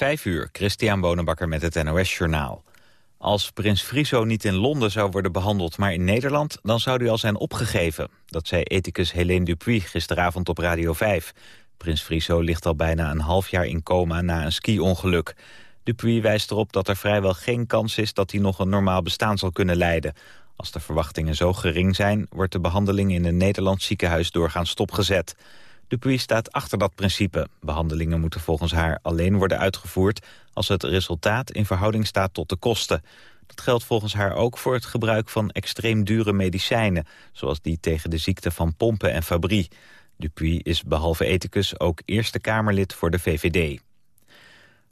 Vijf uur, Christian Bonenbakker met het NOS Journaal. Als prins Friso niet in Londen zou worden behandeld, maar in Nederland... dan zou hij al zijn opgegeven. Dat zei ethicus Helene Dupuy gisteravond op Radio 5. Prins Friso ligt al bijna een half jaar in coma na een ski-ongeluk. Dupuy wijst erop dat er vrijwel geen kans is... dat hij nog een normaal bestaan zal kunnen leiden. Als de verwachtingen zo gering zijn... wordt de behandeling in een Nederlands ziekenhuis doorgaans stopgezet... Dupuy staat achter dat principe. Behandelingen moeten volgens haar alleen worden uitgevoerd... als het resultaat in verhouding staat tot de kosten. Dat geldt volgens haar ook voor het gebruik van extreem dure medicijnen... zoals die tegen de ziekte van pompen en fabrie. Dupuy is behalve ethicus ook Eerste Kamerlid voor de VVD.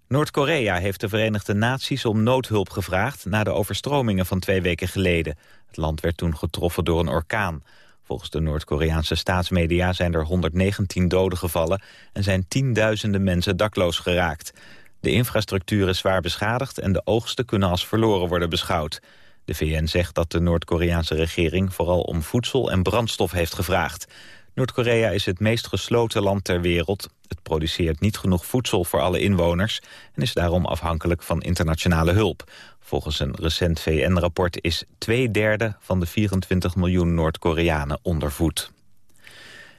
Noord-Korea heeft de Verenigde Naties om noodhulp gevraagd... na de overstromingen van twee weken geleden. Het land werd toen getroffen door een orkaan. Volgens de Noord-Koreaanse staatsmedia zijn er 119 doden gevallen... en zijn tienduizenden mensen dakloos geraakt. De infrastructuur is zwaar beschadigd en de oogsten kunnen als verloren worden beschouwd. De VN zegt dat de Noord-Koreaanse regering vooral om voedsel en brandstof heeft gevraagd. Noord-Korea is het meest gesloten land ter wereld. Het produceert niet genoeg voedsel voor alle inwoners... en is daarom afhankelijk van internationale hulp. Volgens een recent VN-rapport is twee derde van de 24 miljoen Noord-Koreanen ondervoed.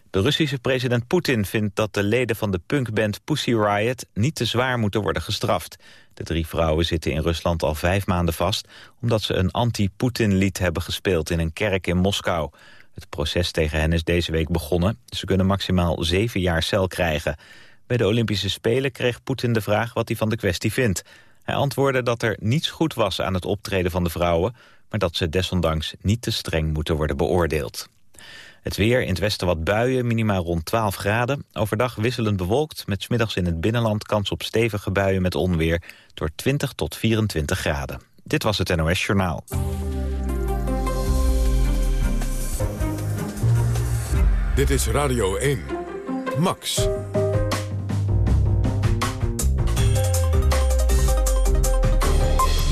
De Russische president Poetin vindt dat de leden van de punkband Pussy Riot niet te zwaar moeten worden gestraft. De drie vrouwen zitten in Rusland al vijf maanden vast... omdat ze een anti-Poetin-lied hebben gespeeld in een kerk in Moskou. Het proces tegen hen is deze week begonnen. Ze kunnen maximaal zeven jaar cel krijgen. Bij de Olympische Spelen kreeg Poetin de vraag wat hij van de kwestie vindt. Hij antwoordde dat er niets goed was aan het optreden van de vrouwen... maar dat ze desondanks niet te streng moeten worden beoordeeld. Het weer, in het westen wat buien, minimaal rond 12 graden. Overdag wisselend bewolkt, met smiddags in het binnenland kans op stevige buien met onweer... door 20 tot 24 graden. Dit was het NOS Journaal. Dit is Radio 1. Max.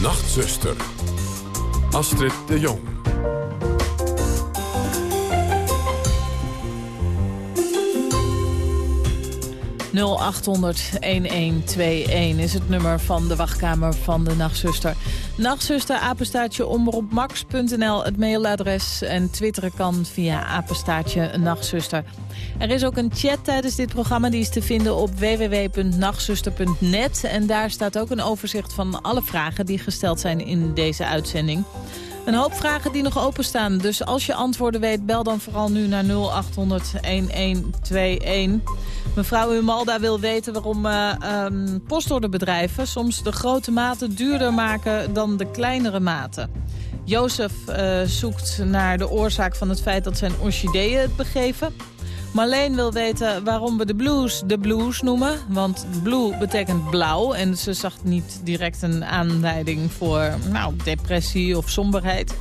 Nachtzuster. Astrid de Jong. 0800-1121 is het nummer van de wachtkamer van de Nachtzuster. Nachtzuster, apenstaartje omroepmax.nl, het mailadres. En twitteren kan via apenstaartje Nachtzuster. Er is ook een chat tijdens dit programma. Die is te vinden op www.nachtzuster.net. En daar staat ook een overzicht van alle vragen die gesteld zijn in deze uitzending. Een hoop vragen die nog openstaan. Dus als je antwoorden weet, bel dan vooral nu naar 0800 1121. Mevrouw Humalda wil weten waarom uh, um, postorderbedrijven soms de grote maten duurder maken dan de kleinere maten. Jozef uh, zoekt naar de oorzaak van het feit dat zijn orchideeën het begeven. Marleen wil weten waarom we de blues de blues noemen. Want blue betekent blauw. En ze zag niet direct een aanleiding voor nou, depressie of somberheid.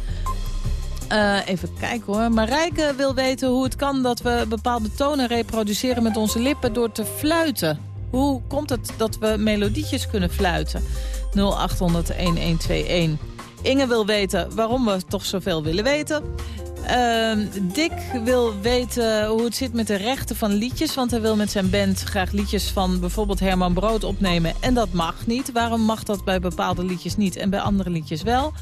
Uh, even kijken hoor. Marijke wil weten hoe het kan dat we bepaalde tonen reproduceren met onze lippen door te fluiten. Hoe komt het dat we melodietjes kunnen fluiten? 0800-1121. Inge wil weten waarom we toch zoveel willen weten. Uh, Dick wil weten hoe het zit met de rechten van liedjes. Want hij wil met zijn band graag liedjes van bijvoorbeeld Herman Brood opnemen. En dat mag niet. Waarom mag dat bij bepaalde liedjes niet en bij andere liedjes wel?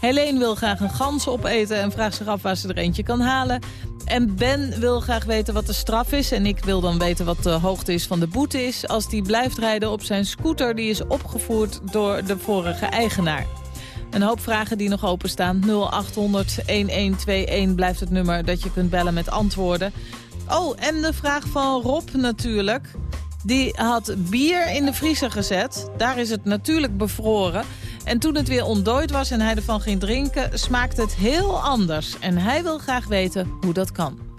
Helene wil graag een gans opeten en vraagt zich af waar ze er eentje kan halen. En Ben wil graag weten wat de straf is. En ik wil dan weten wat de hoogte is van de boete is... als die blijft rijden op zijn scooter die is opgevoerd door de vorige eigenaar. Een hoop vragen die nog openstaan. 0800-1121 blijft het nummer dat je kunt bellen met antwoorden. Oh, en de vraag van Rob natuurlijk. Die had bier in de vriezer gezet. Daar is het natuurlijk bevroren. En toen het weer ontdooid was en hij ervan ging drinken... smaakte het heel anders. En hij wil graag weten hoe dat kan.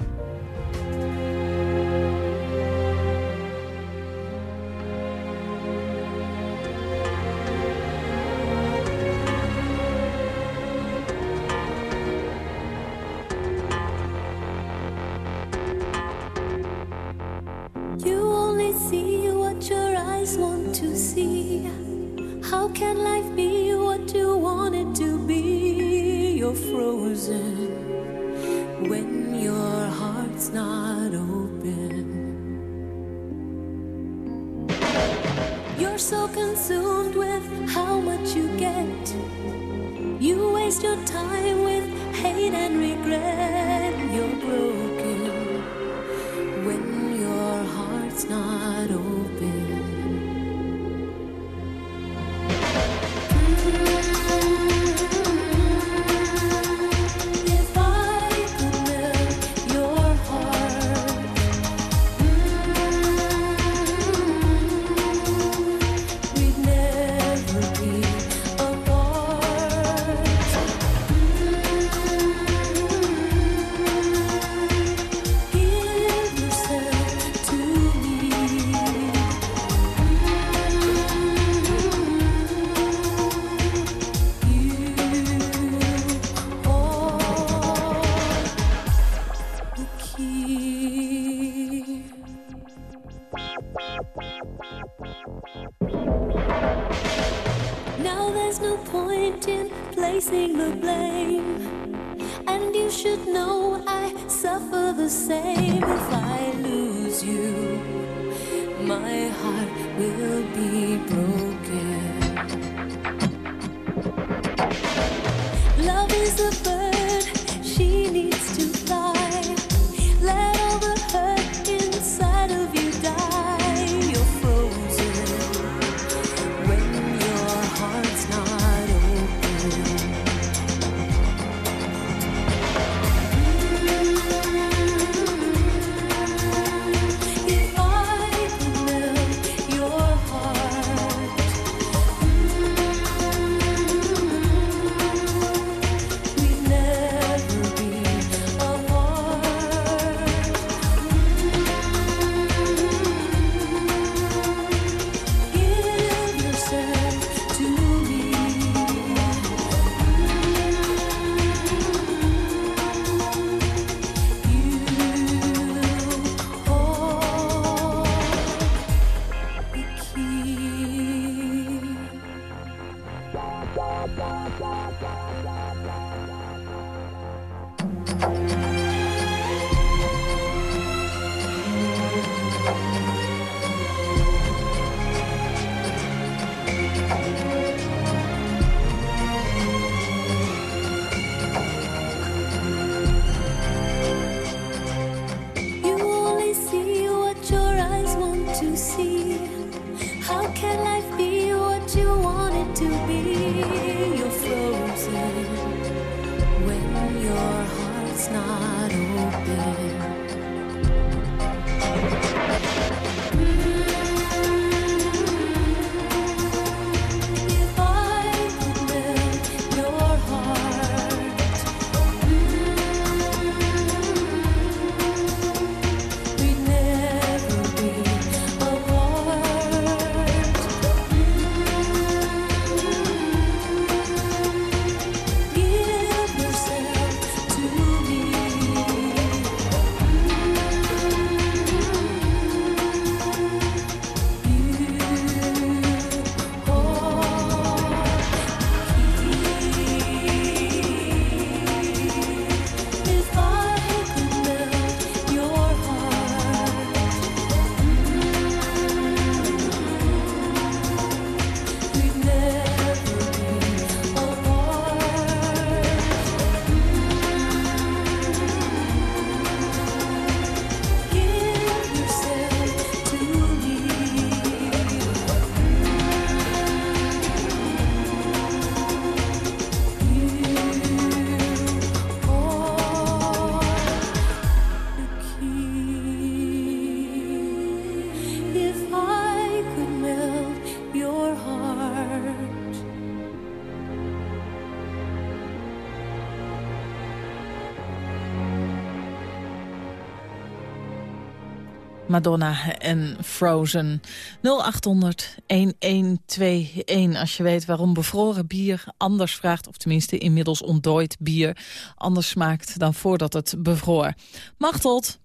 Madonna en Frozen. 0800 1121 als je weet waarom bevroren bier anders vraagt... of tenminste inmiddels ontdooid bier anders smaakt dan voordat het bevroor. Machtelt?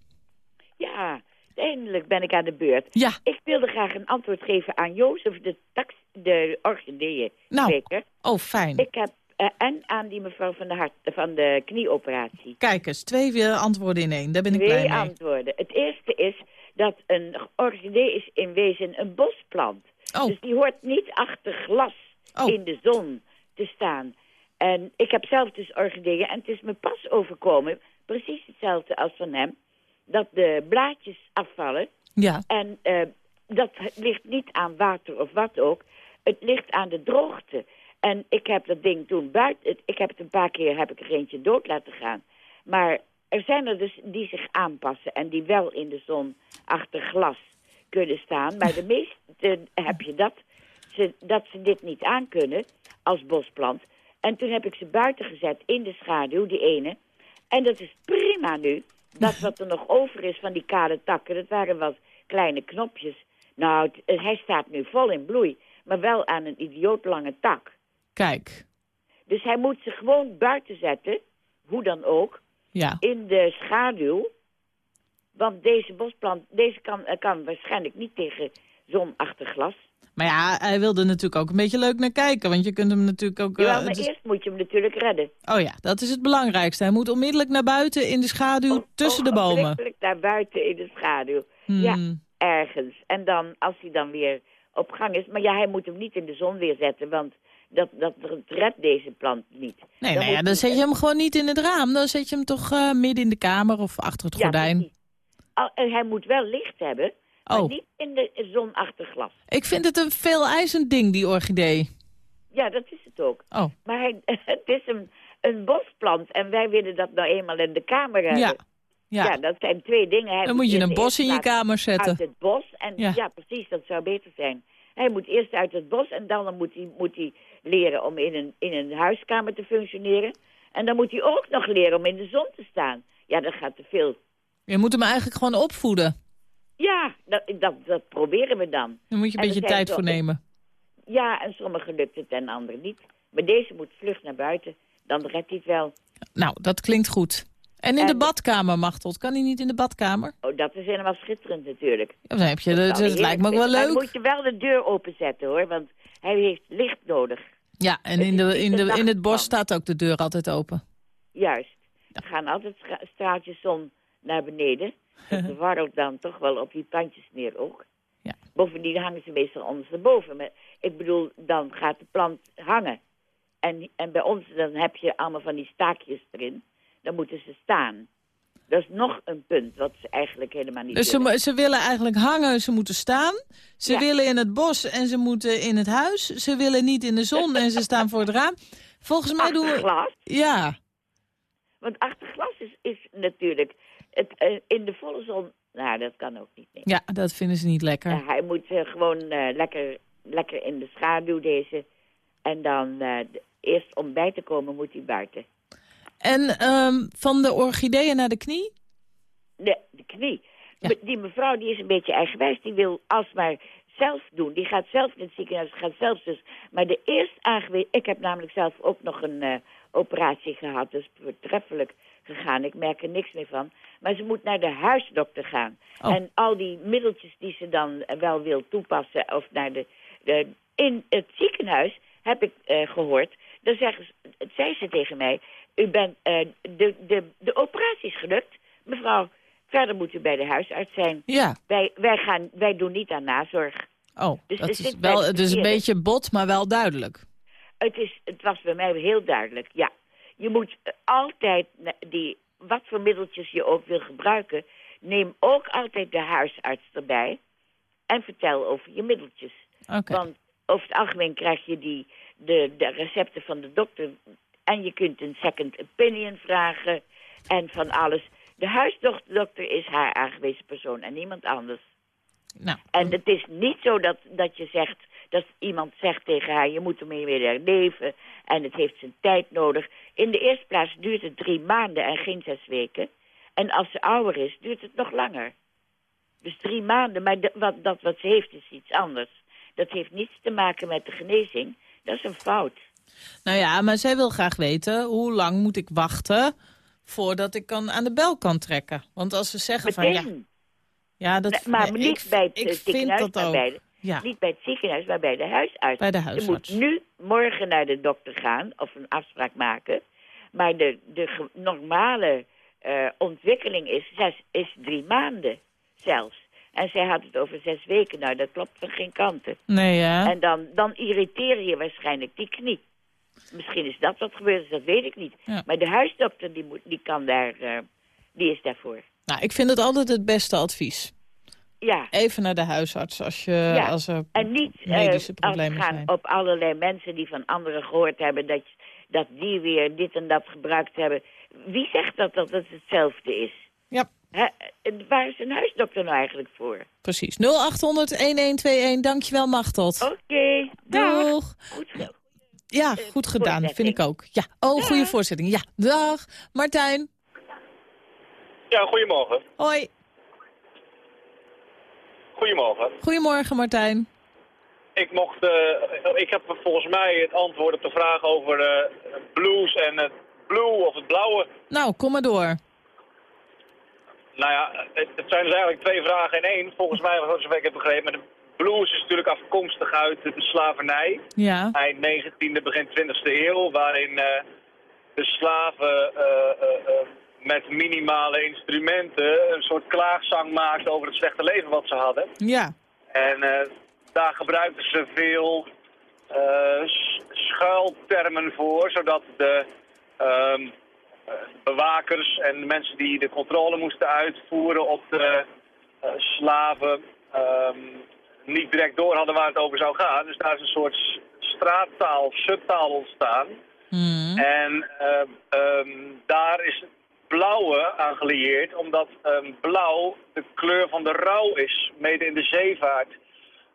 Ja, eindelijk ben ik aan de beurt. Ja. Ik wilde graag een antwoord geven aan Jozef, de, tax, de orchideeën. Nou, oh fijn. Ik heb eh, en aan die mevrouw van de, hart, van de knieoperatie. Kijk eens, twee antwoorden in één. Daar ben ik blij mee. Twee antwoorden. Het eerste is, dat een orchidee is in wezen een bosplant. Oh. Dus die hoort niet achter glas oh. in de zon te staan. En ik heb zelf dus orchideeën en het is me pas overkomen, precies hetzelfde als van hem, dat de blaadjes afvallen. Ja. En eh, dat ligt niet aan water of wat ook, het ligt aan de droogte. En ik heb dat ding toen buiten, ik heb het een paar keer heb ik er eentje dood laten gaan. Maar er zijn er dus die zich aanpassen... en die wel in de zon achter glas kunnen staan. Maar de meeste heb je dat ze, dat ze dit niet aankunnen als bosplant. En toen heb ik ze buiten gezet in de schaduw, die ene. En dat is prima nu. Dat wat er nog over is van die kale takken, dat waren wat kleine knopjes. Nou, het- eh, hij staat nu vol in bloei, maar wel aan een idioot lange tak. Kijk. Dus hij moet ze gewoon buiten zetten, hoe dan ook, Ja. in de schaduw. Want deze bosplant, deze kan, eh, kan waarschijnlijk niet tegen zonachtig glas. Maar ja, hij wilde natuurlijk ook een beetje leuk naar kijken. Want je kunt hem natuurlijk ook... eh, Jawel, maar is- eerst moet je hem natuurlijk redden. Oh ja, dat is het belangrijkste. Hij moet onmiddellijk naar buiten in de schaduw tussen de bomen. Ogenblikkelijk naar buiten in de schaduw. Ja, Hmm. ergens. En dan, als hij dan weer op gang is... Maar ja, hij moet hem niet in de zon weer zetten, want dat, dat redt deze plant niet. Nee, Dan nou ja, moet dan zet je hem gewoon niet in het raam. Dan zet je hem toch eh, midden in de kamer of achter het Ja, gordijn. Al- en hij moet wel licht hebben, maar Oh. niet in de zon achter glas. Ik vind het een veel eisend ding, die orchidee. Ja, dat is het ook. Oh, Maar hij, het is een, een bosplant en wij willen dat nou eenmaal in de kamer hebben. ja. Ja, Ja, dat zijn twee dingen. Hij dan moet je een bos in je kamer zetten. Uit het bos. En Ja. ja. precies, dat zou beter zijn. Hij moet eerst uit het bos en dan moet hij, moet hij leren om in een, in een huiskamer te functioneren. En dan moet hij ook nog leren om in de zon te staan. Ja, dat gaat te veel. Je moet hem eigenlijk gewoon opvoeden. Ja, dat, dat, dat proberen we dan. Daar moet je een En beetje tijd voor nemen. Ja, en sommigen lukt het en anderen niet. Maar deze moet vlug naar buiten. Dan redt hij het wel. Nou, dat klinkt goed. En in En- de badkamer, Machteld. Kan hij niet in de badkamer? Oh, dat is helemaal schitterend natuurlijk. Ja, dan heb je, Dat lijkt me ook wel. Maar leuk. dan moet je wel de deur openzetten hoor, want hij heeft licht nodig. Ja, en in, de, in, de, in het bos staat ook de deur altijd open. Juist. Er gaan altijd stra- straaltjes zon naar beneden. Dat warrelt dan toch wel op die plantjes neer ook. Ja. Bovendien hangen ze meestal ondersteboven. Maar ik bedoel, dan gaat de plant hangen. En, en bij ons dan heb je allemaal van die staakjes erin. Dan moeten ze staan. Dat is nog een punt wat ze eigenlijk helemaal niet Dus ze, willen. mo- ze willen eigenlijk hangen, ze moeten staan. Ze Ja. willen in het bos en ze moeten in het huis. Ze willen niet in de zon en ze staan voor het raam. Volgens mij doen we... glas. Ja, Want achter glas is, is natuurlijk... Het, eh, in de volle zon... Nou, dat kan ook niet. Nee. ja, dat vinden ze niet lekker. Hij moet eh, gewoon eh, lekker, lekker in de schaduw deze. En dan eerst om bij te komen moet hij buiten. En ehm, van de orchideeën naar de knie? De, de knie. Ja. Die mevrouw die is een beetje eigenwijs. Die wil alsmaar zelf doen. Die gaat zelf in het ziekenhuis. Gaat zelf dus. Maar de eerst aangewezen... Ik heb namelijk zelf ook nog een eh, operatie gehad. Dus voortreffelijk gegaan. Ik merk er niks meer van. Maar ze moet naar de huisdokter gaan. Oh. En al die middeltjes die ze dan wel wil toepassen... of naar de, de in het ziekenhuis heb ik eh, gehoord... dan zeggen ze, zei ze tegen mij... U bent, eh, de, de, de operatie is gelukt. Mevrouw, verder moet u bij de huisarts zijn. Ja. Wij, wij, gaan, wij doen niet aan nazorg. Oh, Dus dat is wel, het is een verkeerde. beetje bot, maar wel duidelijk. Het, is, het was bij mij heel duidelijk, ja. Je moet altijd, die, wat voor middeltjes je ook wil gebruiken... neem ook altijd de huisarts erbij en vertel over je middeltjes. Oké. Want over het algemeen krijg je die, de, de recepten van de dokter... en je kunt een second opinion vragen en van alles. De huisdokter is haar aangewezen persoon en niemand anders. Nou, En het is niet zo dat, dat je zegt, dat iemand zegt tegen haar, je moet ermee weer leven en het heeft zijn tijd nodig. In de eerste plaats duurt het drie maanden en geen zes weken. En als ze ouder is, duurt het nog langer. Dus drie maanden, maar de- wat, dat wat ze heeft is iets anders. Dat heeft niets te maken met de genezing. Dat is een fout. Nou ja, maar zij wil graag weten hoe lang moet ik wachten voordat ik kan aan de bel kan trekken. Want als ze zeggen van ja, ja dat Nee, maar niet ik, bij het ik eh, vind ziekenhuis, dat maar ook. bij de, Ja, Niet bij het ziekenhuis, maar bij de huisarts. bij de Je huisarts. moet nu morgen naar de dokter gaan of een afspraak maken. Maar de, de normale eh, ontwikkeling is, zes, is drie maanden zelfs. En zij had het over zes weken. Nou, dat klopt van geen kanten. Nee, ja. En dan, dan irriteer je waarschijnlijk die knie. Misschien is dat wat gebeurd is, dat weet ik niet. Ja. Maar de huisdokter, die, moet, die kan daar, eh, die is daarvoor. Nou, ik vind het altijd het beste advies. Ja, Even naar de huisarts als, je, Ja. als er en niet eh, medische problemen afgaan zijn. op allerlei mensen die van anderen gehoord hebben... Dat, dat die weer dit en dat gebruikt hebben. Wie zegt dat dat het hetzelfde is? Ja, waar is een huisdokter nou eigenlijk voor? precies. 0800-1121, dankjewel Machteld. Oké, dag. Doeg. Goed zo. Ja, Eh, goed gedaan, vind ik ook. Ja, oh, goede voorzetting. Ja, dag. Martijn, Ja, goedemorgen. hoi. Goedemorgen. Goedemorgen Martijn. Ik mocht, eh, ik heb volgens mij het antwoord op de vraag over eh, blues en het blue of het blauwe. Nou, kom maar door. Nou ja, het, het zijn dus eigenlijk twee vragen in één. Volgens mij, zover ik heb begrepen, blues is natuurlijk afkomstig uit de slavernij. Ja, Eind 19e, begin 20e eeuw, waarin eh, de slaven eh, eh, met minimale instrumenten een soort klaagzang maakten over het slechte leven wat ze hadden. ja, En daar gebruikten ze veel schuiltermen voor, zodat de ehm, eh, bewakers en de mensen die de controle moesten uitvoeren op de slaven ehm, niet direct door hadden waar het over zou gaan. Dus daar is een soort straattaal, subtaal ontstaan. Hmm. En ehm, ehm, daar is het blauwe aan gelieerd, omdat ehm, blauw de kleur van de rouw is, mede in de zeevaart.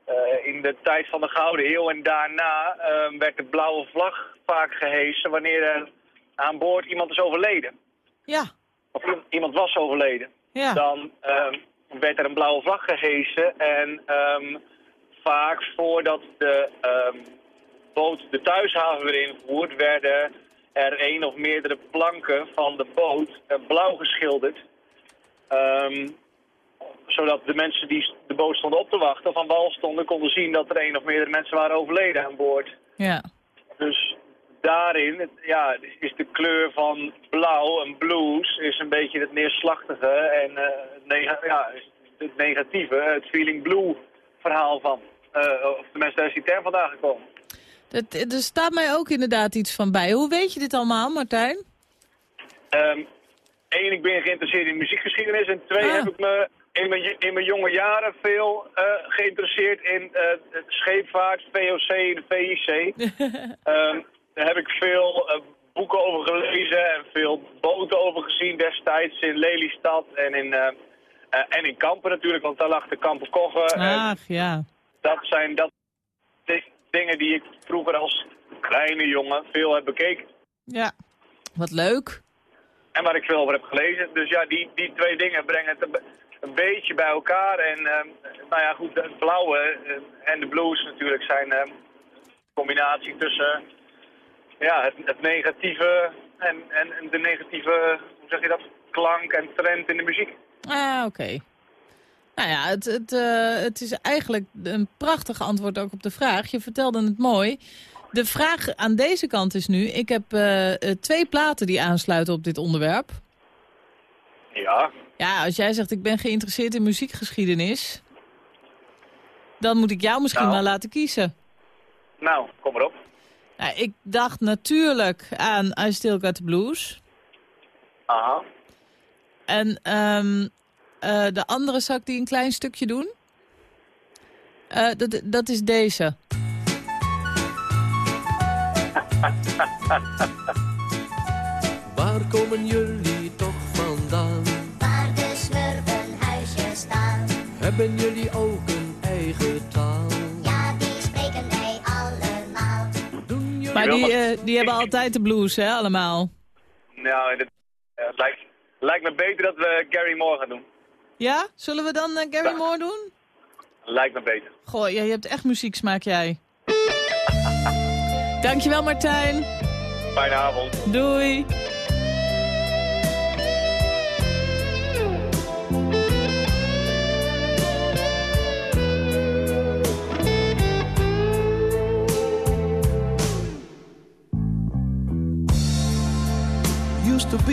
Eh, in de tijd van de Gouden Eeuw en daarna werd de blauwe vlag vaak gehesen wanneer er aan boord iemand is overleden. ja, Of iemand was overleden. ja. Dan werd er een blauwe vlag gehesen en ehm, vaak voordat de ehm, boot de thuishaven weer invoert, werden er een of meerdere planken van de boot eh, blauw geschilderd. Ehm, zodat de mensen die de boot stonden op te wachten of aan wal stonden, konden zien dat er een of meerdere mensen waren overleden aan boord. ja. Dus daarin ja, is de kleur van blauw en blues is een beetje het neerslachtige en eh, ja, het negatieve, het feeling blue verhaal van. Eh, of tenminste, daar is die term vandaan gekomen. Dat, er staat mij ook inderdaad iets van bij. Hoe weet je dit allemaal, Martijn? Eén, Ehm, ik ben geïnteresseerd in muziekgeschiedenis. En twee, Ah. heb ik me in mijn, in mijn jonge jaren veel eh, geïnteresseerd in eh, de scheepvaart, VOC en de VIC. Ehm, daar heb ik veel eh, boeken over gelezen en veel boten over gezien destijds in Lelystad en in, eh, eh, en in Kampen natuurlijk, want daar lag de Kampen Kogge. En Ach, ja. dat zijn dat di- dingen die ik vroeger als kleine jongen veel heb bekeken. Ja, wat leuk. En waar ik veel over heb gelezen. Dus ja, die, die twee dingen brengen het een, be- een beetje bij elkaar. En ehm, nou ja, goed, het blauwe en de blues natuurlijk zijn ehm, een combinatie tussen ja, het, het negatieve en, en, en de negatieve, hoe zeg je dat, klank en trend in de muziek. Ah, oké. Nou ja, het, het, eh, het is eigenlijk een prachtig antwoord ook op de vraag. Je vertelde het mooi. De vraag aan deze kant is nu... Ik heb eh, eh, twee platen die aansluiten op dit onderwerp. Ja, Ja, als jij zegt ik ben geïnteresseerd in muziekgeschiedenis... dan moet ik jou misschien Nou. wel laten kiezen. nou, kom erop. Nou, ik dacht natuurlijk aan I Still Got the Blues. Aha. En ehm, eh, de andere zal ik die een klein stukje doen. Eh, dat, dat is deze. Waar komen jullie toch vandaan? Waar de smurfenhuisjes staan. Hebben jullie ook een eigen taal? Maar die, eh, die hebben altijd de blues, hè, allemaal. Nou, het, lijkt, lijkt me beter dat we Gary Moore gaan doen. Ja? Zullen we dan eh, Gary Moore doen? Lijkt me beter. Goh, ja, je hebt echt muzieksmaak, jij. Dankjewel, Martijn. Fijne avond. Doei.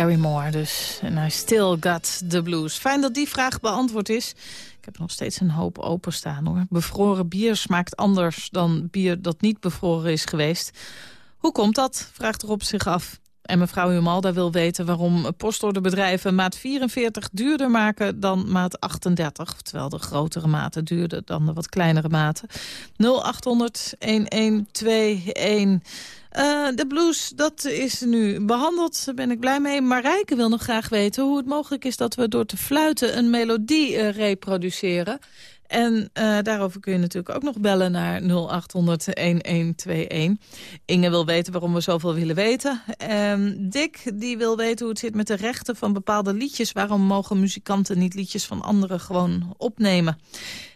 Gary Moore dus. En I still got the blues. Fijn dat die vraag beantwoord is. Ik heb nog steeds een hoop openstaan hoor. Bevroren bier smaakt anders dan bier dat niet bevroren is geweest. Hoe komt dat? Vraagt Rob zich af. En mevrouw Humalda wil weten waarom postorderbedrijven maat 44 duurder maken dan maat 38. Terwijl de grotere maten duurder dan de wat kleinere maten. 0800 1121. Eh, de blues, dat is nu behandeld. Daar ben ik blij mee. Marijke wil nog graag weten hoe het mogelijk is... dat we door te fluiten een melodie eh, reproduceren. En eh, daarover kun je natuurlijk ook nog bellen naar 0800-1121. Inge wil weten waarom we zoveel willen weten. Ehm, Dick die wil weten hoe het zit met de rechten van bepaalde liedjes. Waarom mogen muzikanten niet liedjes van anderen gewoon opnemen?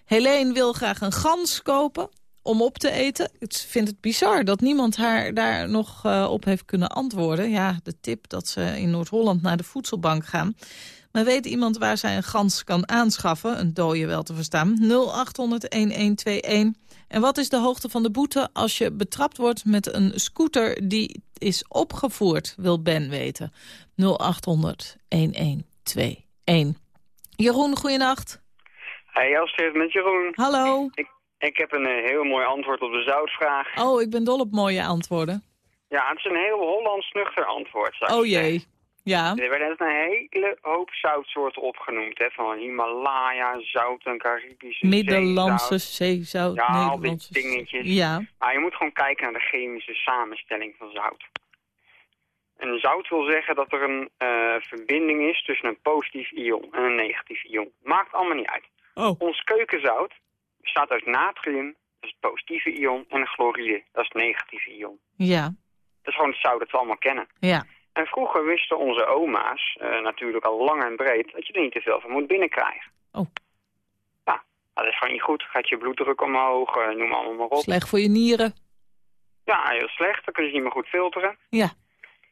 Helene wil graag een gans kopen om op te eten. Ik vind het bizar dat niemand haar daar nog uh, op heeft kunnen antwoorden. Ja, de tip dat ze in Noord-Holland naar de voedselbank gaan. Maar weet iemand waar zij een gans kan aanschaffen? Een dode wel te verstaan. 0800-1121. En wat is de hoogte van de boete als je betrapt wordt met een scooter die is opgevoerd, wil Ben weten. 0800-1121. Jeroen, goeienacht. Hey Astrid, met Jeroen. Hallo. Ik, ik heb een uh, heel mooi antwoord op de zoutvraag. Oh, ik ben dol op mooie antwoorden. Ja, het is een heel Hollands nuchter antwoord, zou ik Oh zeggen. jee. Ja. Er werden net een hele hoop zoutsoorten opgenoemd, hè. Van Himalaya, zout en Caribische Middellandse zeezout. Ja, al die dingetjes. Ja. Maar je moet gewoon kijken naar de chemische samenstelling van zout. En zout wil zeggen dat er een eh, verbinding is tussen een positief ion en een negatief ion. Maakt allemaal niet uit. Oh. Ons keukenzout bestaat uit natrium, dat is het positieve ion, en chloride, dat is het negatieve ion. Ja. Dat is gewoon het zout dat we allemaal kennen. Ja. En vroeger wisten onze oma's, eh, natuurlijk al lang en breed, dat je er niet te veel van moet binnenkrijgen. Oh. Ja, dat is gewoon niet goed. Gaat je bloeddruk omhoog, eh, noem allemaal maar op. Slecht voor je nieren. Ja, heel slecht. Dan kun je ze niet meer goed filteren. Ja.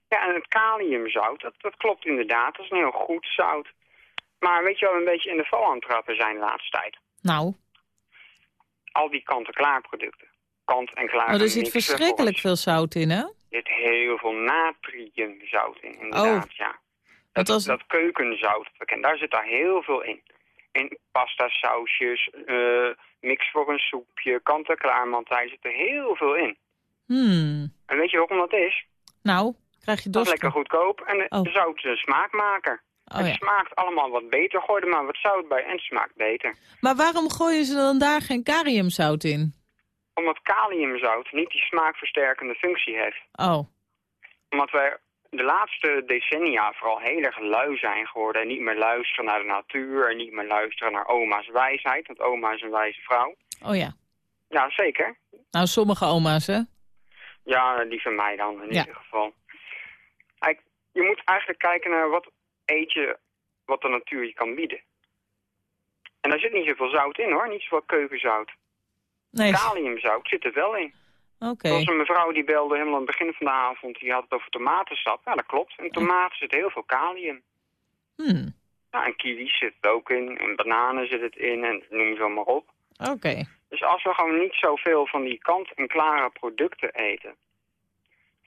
Ja, en het kaliumzout, dat, dat klopt inderdaad. Dat is een heel goed zout. Maar weet je wat we een beetje in de val aan trappen zijn de laatste tijd? Nou, Al die kant-en-klaar producten. Kant-en-klaar oh, er zit mixen verschrikkelijk veel zout in, hè? Er zit heel veel natriumzout in, inderdaad, Oh. ja. Dat was... Dat keukenzout, daar zit daar heel veel in. In pasta sausjes, eh, mix voor een soepje, kant-en-klaar maaltijd, zit er heel veel in. Hmm. En weet je waarom dat is? Nou, krijg je Dat is dorst. lekker goedkoop en Oh. zout een smaakmaker. Oh, het ja. smaakt allemaal wat beter. Gooi er maar wat zout bij en het smaakt beter. Maar waarom gooien ze dan daar geen kaliumzout in? Omdat kaliumzout niet die smaakversterkende functie heeft. Oh, Omdat wij de laatste decennia vooral heel erg lui zijn geworden. En niet meer luisteren naar de natuur. En niet meer luisteren naar oma's wijsheid. Want oma is een wijze vrouw. oh ja. Ja, zeker. Nou, sommige oma's, hè? Ja, die van mij dan in Ja. ieder geval. Je moet eigenlijk kijken naar wat eet je, wat de natuur je kan bieden. En daar zit niet zoveel zout in hoor, niet zoveel keukenzout. Nee, Kaliumzout zit er wel in. oké. Er was een mevrouw die belde helemaal aan het begin van de avond, die had het over tomatensap. Ja, dat klopt. In tomaten zit heel veel kalium. Hmm. Ja, en kiwis zit het ook in, en bananen zit het in, en noem ze maar op. Oké. Dus als we gewoon niet zoveel van die kant-en-klare producten eten...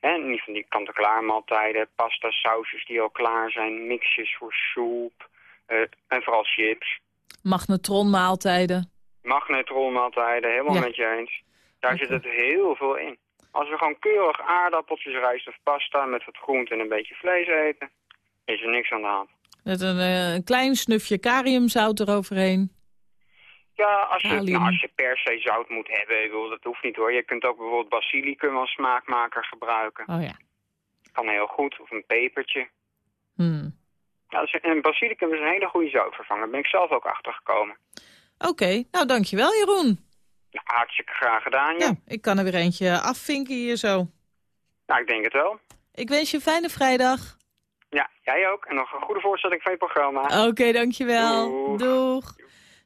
Hè, niet van die kant-en-klaar maaltijden, pasta, sausjes die al klaar zijn... mixjes voor soep eh, en vooral chips... Magnetronmaaltijden. magnetronmaaltijden, helemaal Ja. met je eens. Daar zit het heel veel in. Als we gewoon keurig aardappeltjes, rijst of pasta... met wat groente en een beetje vlees eten... is er niks aan de hand. Met een, eh, een klein snufje kaliumzout eroverheen. Ja, als je, nou, als je per se zout moet hebben, ik bedoel, dat hoeft niet hoor. Je kunt ook bijvoorbeeld basilicum als smaakmaker gebruiken. Oh ja. Kan heel goed, of een pepertje. Hmm. Ja, dus een basilicum is een hele goede zoutvervanger. Daar ben ik zelf ook achter gekomen. Oké, nou dankjewel Jeroen. Nou, hartstikke graag gedaan, ja. Ja, ik kan er weer eentje afvinken hier zo. Nou, ik denk het wel. Ik wens je een fijne vrijdag. Ja, jij ook. En nog een goede voorstelling van je programma. Oké, dankjewel. Doeg. Doeg.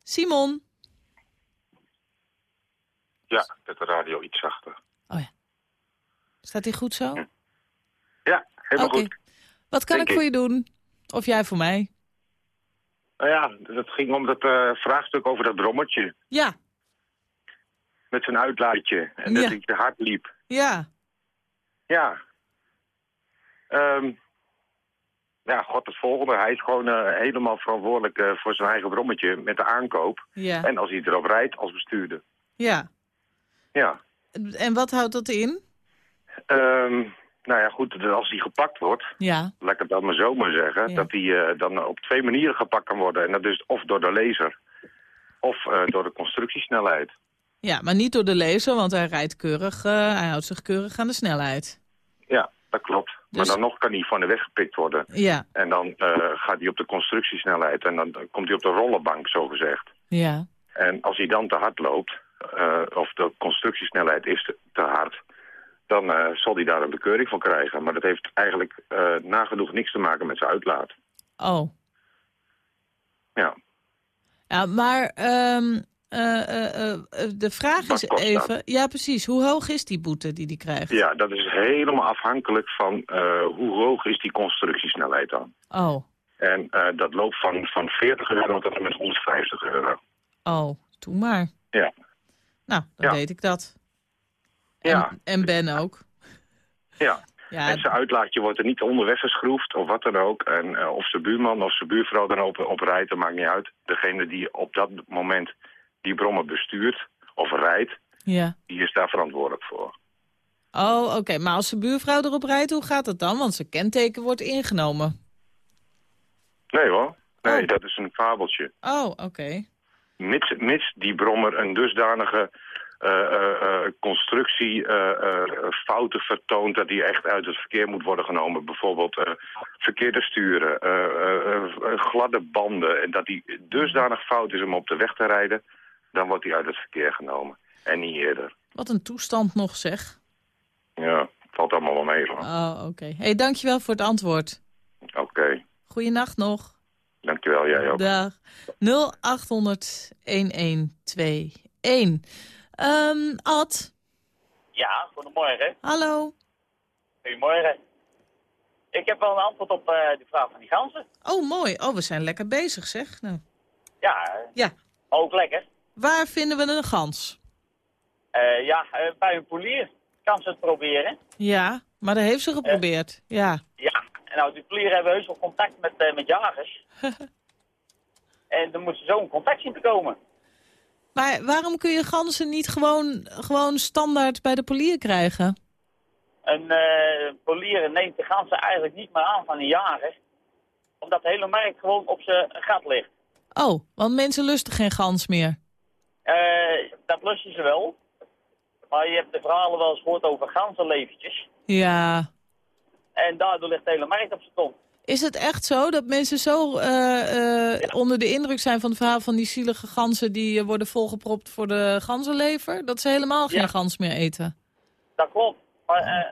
Simon. Ja, met de radio iets zachter. Staat hij goed zo? Ja, helemaal Oké. goed. Wat kan Denk ik voor ik. je doen? Of jij voor mij? Nou ja, het ging om dat eh, vraagstuk over dat brommertje. Ja, Met zijn uitlaatje. En Ja. dat hij te hard liep. ja. Ja. Ehm, ja, god, het volgende. Hij is gewoon eh, helemaal verantwoordelijk eh, voor zijn eigen brommetje met de aankoop. Ja. En als hij erop rijdt als bestuurder. Ja. Ja. En wat houdt dat in? Ehm, nou ja, goed, als hij gepakt wordt, Ja. laat ik het dan maar zo maar zeggen, Ja. dat hij eh, dan op twee manieren gepakt kan worden. En dat is of door de laser, of eh, door de constructiesnelheid. Ja, maar niet door de laser, want hij rijdt keurig, eh, hij houdt zich keurig aan de snelheid. Ja, dat klopt. Maar Dus- dan nog kan hij van de weg gepikt worden. Ja, En dan gaat hij op de constructiesnelheid en dan komt hij op de rollenbank, zo gezegd. ja. En als hij dan te hard loopt, eh, of de constructiesnelheid is te, hard... dan eh, zal hij daar een bekeuring van krijgen. Maar dat heeft eigenlijk eh, nagenoeg niks te maken met zijn uitlaat. Oh. Ja, Ja, maar ehm, eh, eh, eh, de vraag Wat is even... dat? Ja, precies. Hoe hoog is die boete die die krijgt? ja dat is helemaal afhankelijk van hoe hoog is die constructiesnelheid dan. Oh, En dat loopt van, van 40 euro tot en met 150 euro. oh. Doe maar. Ja. Nou, dan weet ik dat. En, Ja. en Ben ook. Ja. Ja, En zijn uitlaatje wordt er niet onderweg geschroefd of wat dan ook. En eh, of zijn buurman of zijn buurvrouw dan op, op rijdt, dat maakt niet uit. Degene die op dat moment die brommer bestuurt of rijdt, ja. die is daar verantwoordelijk voor. Oh, oké. Maar als de buurvrouw erop rijdt, hoe gaat het dan? Want zijn kenteken wordt ingenomen. Nee hoor. Nee, dat is een fabeltje. Oh, oké. Mits, mits die brommer een dusdanige eh, eh, constructie eh, eh, fouten vertoont... dat die echt uit het verkeer moet worden genomen. Bijvoorbeeld verkeerde sturen, gladde banden. En dat die dusdanig fout is om op de weg te rijden... dan wordt die uit het verkeer genomen. En niet eerder. Wat een toestand nog, zeg. Ja, valt allemaal wel mee. hoor. Oh, oké. Hé, hey, dankjewel voor het antwoord. Oké, Goeienacht nog. Dankjewel. Jij ook. Dag. 0800 1121. Ehm Ad, Ja, goedemorgen. hallo. Goedemorgen. Ik heb wel een antwoord op eh de vraag van die ganzen. Oh, mooi. Oh, we zijn lekker bezig, zeg. Nou, Ja, ja. ook lekker. Waar vinden we een gans? Eh, ja, eh, bij een polier kan ze het proberen. Ja, maar dat heeft ze geprobeerd. Ja. Nou, die polier hebben heus wel contact met, eh, met jagers. en dan moeten ze zo in contact zien te komen. Maar waarom kun je ganzen niet gewoon, gewoon standaard bij de polier krijgen? Een eh polier neemt de ganzen eigenlijk niet meer aan van een jager. Omdat de hele markt gewoon op zijn gat ligt. Oh, want mensen lusten geen gans meer. Eh, dat lusten ze wel. Maar je hebt de verhalen wel eens gehoord over ganzenleventjes. Ja. En daardoor ligt de hele markt op zijn kont. Is het echt zo dat mensen zo eh, eh, onder de indruk zijn van het verhaal van die zielige ganzen... die eh, worden volgepropt voor de ganzenlever? Dat ze helemaal geen Ja. gans meer eten? Dat klopt. Maar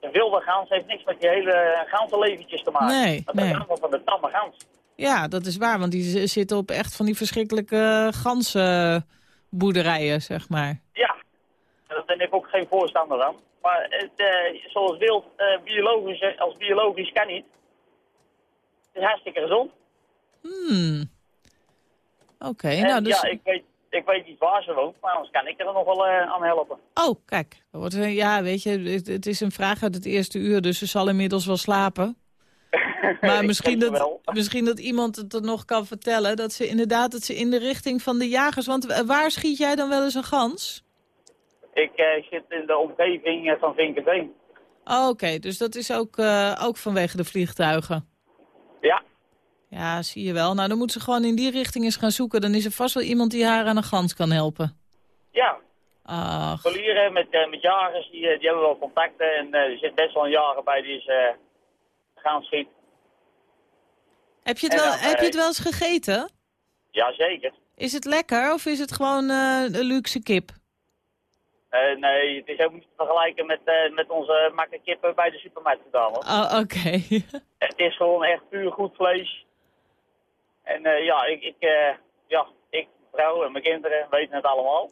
een wilde gans heeft niks met die hele ganzenleventjes te maken. Nee, dat nee. is van de tamme gans. Ja, dat is waar, want die zitten op echt van die verschrikkelijke ganzenboerderijen, zeg maar. Ben ik ook geen voorstander van. Maar het, eh, zoals wild, eh, biologisch, eh, als biologisch kan niet. Het is hartstikke gezond. Hmm. Oké, nou dus... ja, ik weet, ik weet niet waar ze woont, maar anders kan ik er nog wel aan helpen. Oh, kijk. Wordt, ja, weet je, het, het is een vraag uit het eerste uur, dus ze zal inmiddels wel slapen. Maar misschien dat, misschien dat iemand het er nog kan vertellen, dat ze inderdaad dat ze in de richting van de jagers... Want waar schiet jij dan wel eens een gans? Ik eh, zit in de omgeving eh, van Vinkenveen. Oh, Oké, dus dat is ook, eh, ook vanwege de vliegtuigen. Ja. Ja, zie je wel. Nou, dan moet ze gewoon in die richting eens gaan zoeken. Dan is er vast wel iemand die haar aan een gans kan helpen. Ja, Ach, polieren met, eh, met jagers, die, die hebben wel contacten. En er zit best wel een jager bij die is gaan schieten. heb je, het En wel, dan, heb je het wel eens gegeten? Jazeker. Is het lekker of is het gewoon een luxe kip? Eh, nee, het is helemaal niet te vergelijken met, eh, met onze makkerkippen bij de supermarkt gedaan. Hoor. Oh, oké. Het is gewoon echt puur goed vlees. En eh, ja, ik, ik, ja, ik, vrouw en mijn kinderen weten het allemaal.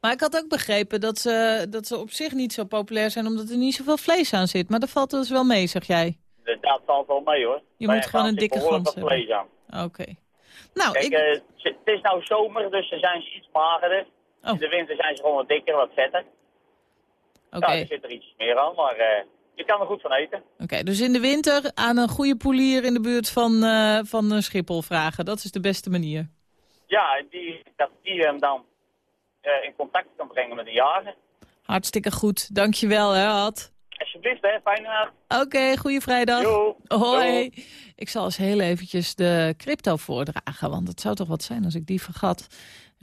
Maar ik had ook begrepen dat ze, dat ze op zich niet zo populair zijn... omdat er niet zoveel vlees aan zit. Maar dat valt dus wel mee, zeg jij. Dat valt wel mee hoor. Je Bij moet gewoon een dikke gans wat vlees aan. Oké. Nou, Kijk, ik... het is nou zomer, dus dan zijn ze iets magerder. Oh. In de winter zijn ze gewoon wat dikker, wat vetter. Oké, Ja, er zit er iets meer aan, maar eh, je kan er goed van eten. Oké, dus in de winter aan een goede poelier in de buurt van, eh, van eh, Schiphol vragen. Dat is de beste manier. Ja, die, dat die hem dan in contact kan brengen met de jager. Hartstikke goed. Dankjewel, hè, Ad. Alsjeblieft, hè, fijne nacht. Oké, goede vrijdag. Jo. Hoi. Ik zal eens heel eventjes de crypto voordragen, want het zou toch wat zijn als ik die vergat.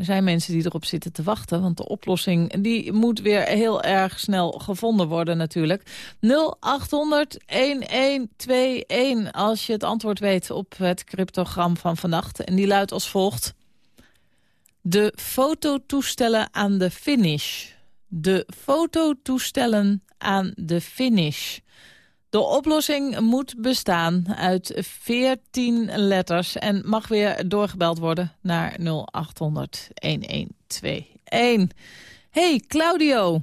Er zijn mensen die erop zitten te wachten, want de oplossing die moet weer heel erg snel gevonden worden natuurlijk. 0800-1121 als je het antwoord weet op het cryptogram van vannacht. En die luidt als volgt. De fototoestellen aan de finish. De fototoestellen aan de finish. De oplossing moet bestaan uit 14 letters en mag weer doorgebeld worden naar 0800 1121. Hey Claudio,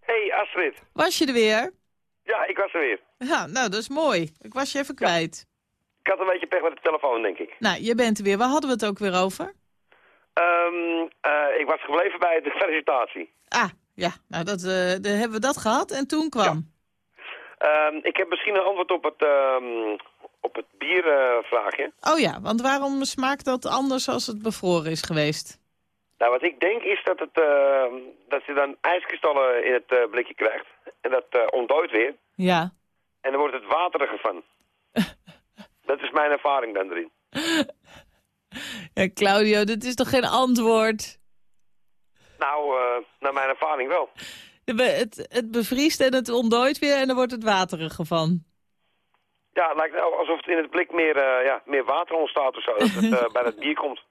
Hey Astrid. was je er weer? Ja, ik was er weer. Ja, nou dat is mooi. Ik was je even kwijt. Ik had een beetje pech met de telefoon, denk ik. Nou, je bent er weer. Waar hadden we het ook weer over? Ehm, eh, ik was gebleven bij de felicitatie. Ah, ja, nou dat, eh, de, hebben we dat gehad en toen kwam. Ehm, ik heb misschien een antwoord op het, ehm, op het biervraagje. Oh ja, want waarom smaakt dat anders als het bevroren is geweest? Nou, wat ik denk is dat, het, eh, dat je dan ijskristallen in het eh, blikje krijgt. En dat uh, ontdooit weer. Ja. En dan wordt het wateriger van. dat is mijn ervaring dan erin. Ja, Claudio, dit is toch geen antwoord? Nou, eh, naar mijn ervaring wel. Het, het bevriest en het ontdooit weer en dan wordt het wateriger van. Ja, het lijkt alsof het in het blik meer, eh, ja, meer water ontstaat of zo. Dat het eh, bij het bier komt.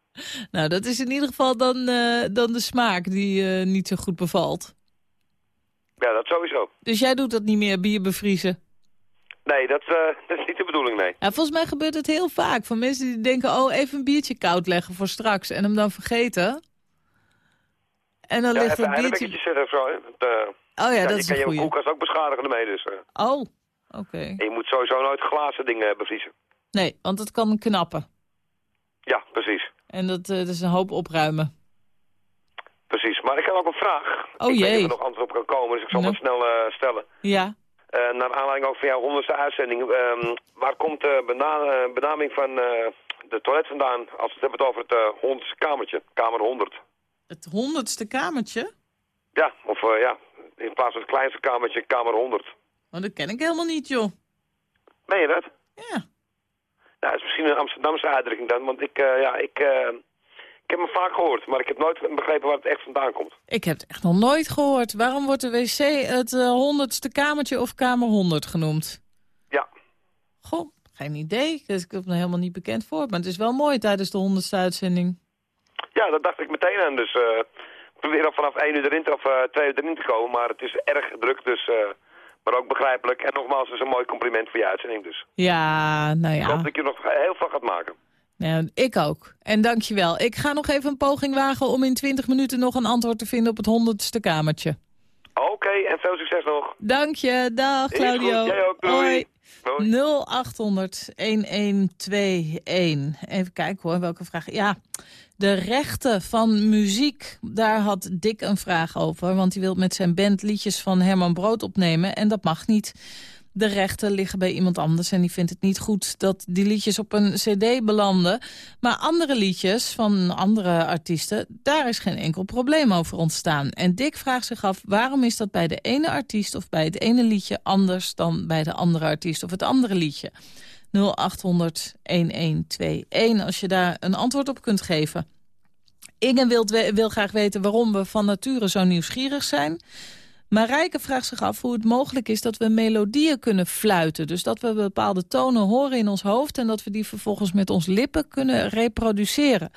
Nou, dat is in ieder geval dan, eh, dan de smaak die niet zo goed bevalt. Ja, dat sowieso. Dus jij doet dat niet meer, bier bevriezen? Nee, dat, dat is niet de bedoeling, nee. Ja, volgens mij gebeurt het heel vaak. Van mensen die denken, oh, even een biertje koud leggen voor straks. En hem dan vergeten. En dan ja, ligt het een biertje... beetje zetten of zo. hè. Want, eh, Oh ja, dat je is kan een je goeie. koelkast ook beschadigen ermee, dus... eh. Oh, oké. En je moet sowieso nooit glazen dingen bevriezen. Nee, want het kan knappen. Ja, precies. En dat, eh, dat is een hoop opruimen. Precies. Maar ik heb ook een vraag. Oh, ik weet niet jee. of er nog antwoord op kan komen, dus ik zal Nou. het snel eh, stellen. Ja. Naar aanleiding ook van jouw honderdste uitzending. ehm, waar komt de bena- benaming van de toilet vandaan als we het hebben over het honderdste kamertje? Kamer 100. Het honderdste kamertje? Ja, of eh, ja, in plaats van het kleinste kamertje, kamer 100. Oh, dat ken ik helemaal niet, joh. Meen je dat? Ja. Nou, dat is misschien een Amsterdamse uitdrukking dan, want ik, eh, ja, ik, eh, ik heb hem vaak gehoord, maar ik heb nooit begrepen waar het echt vandaan komt. Ik heb het echt nog nooit gehoord. Waarom wordt de wc het honderdste kamertje of kamer 100 genoemd? Ja. Goh, geen idee. Dus ik heb me helemaal niet bekend voor. Maar het is wel mooi tijdens de honderdste uitzending. Ja, dat dacht ik meteen aan, dus eh probeer al vanaf 1 uur erin te, of eh 2 uur erin te komen, maar het is erg druk, dus, eh, maar ook begrijpelijk. En nogmaals, het is een mooi compliment voor je uitzending, dus. Ja, nou Ik hoop ja. dat ik je nog heel veel gaat maken. Nou, ik ook. En dankjewel. Ik ga nog even een poging wagen om in 20 minuten nog een antwoord te vinden op het honderdste kamertje. Oké, en veel succes nog. Dank je. Dag Claudio. jij ook. Doei. 0800 1121. Even kijken hoor, welke vraag. Ja, de rechten van muziek, daar had Dick een vraag over. Want hij wil met zijn band liedjes van Herman Brood opnemen. En dat mag niet. De rechten liggen bij iemand anders en die vindt het niet goed dat die liedjes op een cd belanden. Maar andere liedjes van andere artiesten, daar is geen enkel probleem over ontstaan. En Dick vraagt zich af, waarom is dat bij de ene artiest of bij het ene liedje anders dan bij de andere artiest of het andere liedje? 0800 1121 als je daar een antwoord op kunt geven. Inge wil, wil graag weten waarom we van nature zo nieuwsgierig zijn. Marijke vraagt zich af hoe het mogelijk is dat we melodieën kunnen fluiten. Dus dat we bepaalde tonen horen in ons hoofd... en dat we die vervolgens met ons lippen kunnen reproduceren.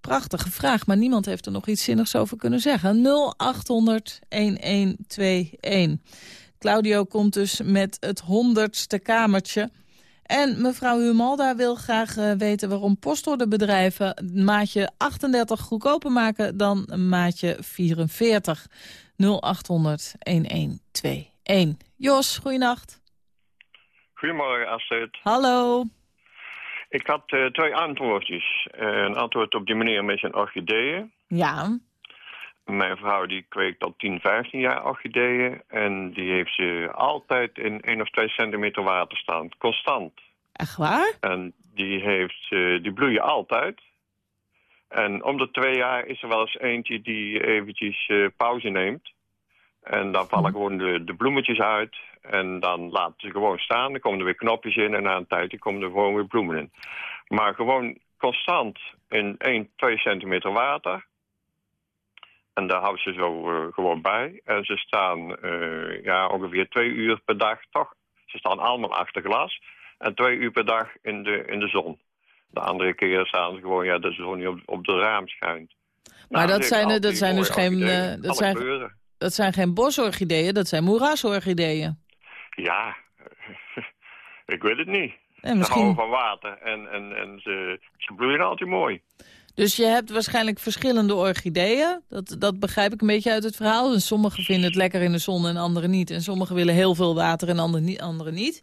Prachtige vraag, maar niemand heeft er nog iets zinnigs over kunnen zeggen. 0800-1121. Claudio komt dus met het honderdste kamertje... En mevrouw Humalda wil graag uh, weten waarom postorderbedrijven maatje 38 goedkoper maken dan maatje 44. 0800 1121. Jos, goeienacht. Goedemorgen Astrid. Hallo. Ik had uh, twee antwoordjes. Uh, een antwoord op die meneer met zijn orchideeën. Ja. Mijn vrouw die kweekt al 10, 15 jaar orchideeën. En die heeft ze altijd in 1 of 2 centimeter water staan. Constant. Echt waar? En die, heeft, uh, die bloeien altijd. En om de twee jaar is er wel eens eentje die eventjes uh, pauze neemt. En dan vallen Mhm. gewoon de, de bloemetjes uit. En dan laten ze gewoon staan. Dan komen er weer knopjes in. En na een tijdje komen er gewoon weer bloemen in. Maar gewoon constant in 1, 2 centimeter water. En daar houden ze zo uh, gewoon bij. En ze staan uh, ja, ongeveer twee uur per dag toch. Ze staan allemaal achter glas. En twee uur per dag in de, in de zon. De andere keer staan ze gewoon, ja, dat de zon niet op, op de raam schijnt. Maar Nou, dat zijn, dat zijn dus geen, uh, dat zijn, dat zijn geen bosorchideeën, dat zijn moerasorchideeën. Ja, ik weet het niet. En Ze misschien... houden van water en, en, en ze, ze bloeien altijd mooi. Dus je hebt waarschijnlijk verschillende orchideeën. Dat, dat begrijp ik een beetje uit het verhaal. En sommigen vinden het lekker in de zon en anderen niet. En sommigen willen heel veel water en anderen niet. Anderen niet.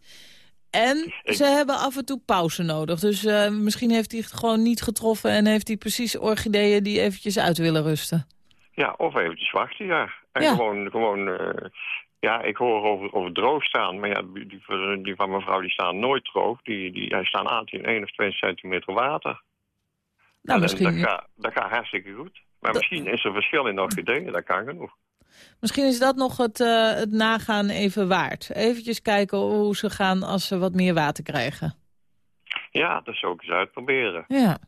En ze hebben af en toe pauze nodig. Dus uh, misschien heeft hij het gewoon niet getroffen... en heeft hij precies orchideeën die eventjes uit willen rusten. Ja, of eventjes wachten, ja. En Ja. gewoon, gewoon uh, ja, ik hoor over, over droog staan. Maar ja, die, van mevrouw die staan nooit droog. Die, die, die staan aan in 1 of 2 centimeter water. Nou, En misschien... Dat gaat, dat gaat hartstikke goed. Maar misschien is er verschil in orchideeën, dat kan genoeg. Misschien is dat nog het, eh, het nagaan even waard. Eventjes kijken hoe ze gaan als ze wat meer water krijgen. Ja, dat zou ik eens uitproberen. Ja.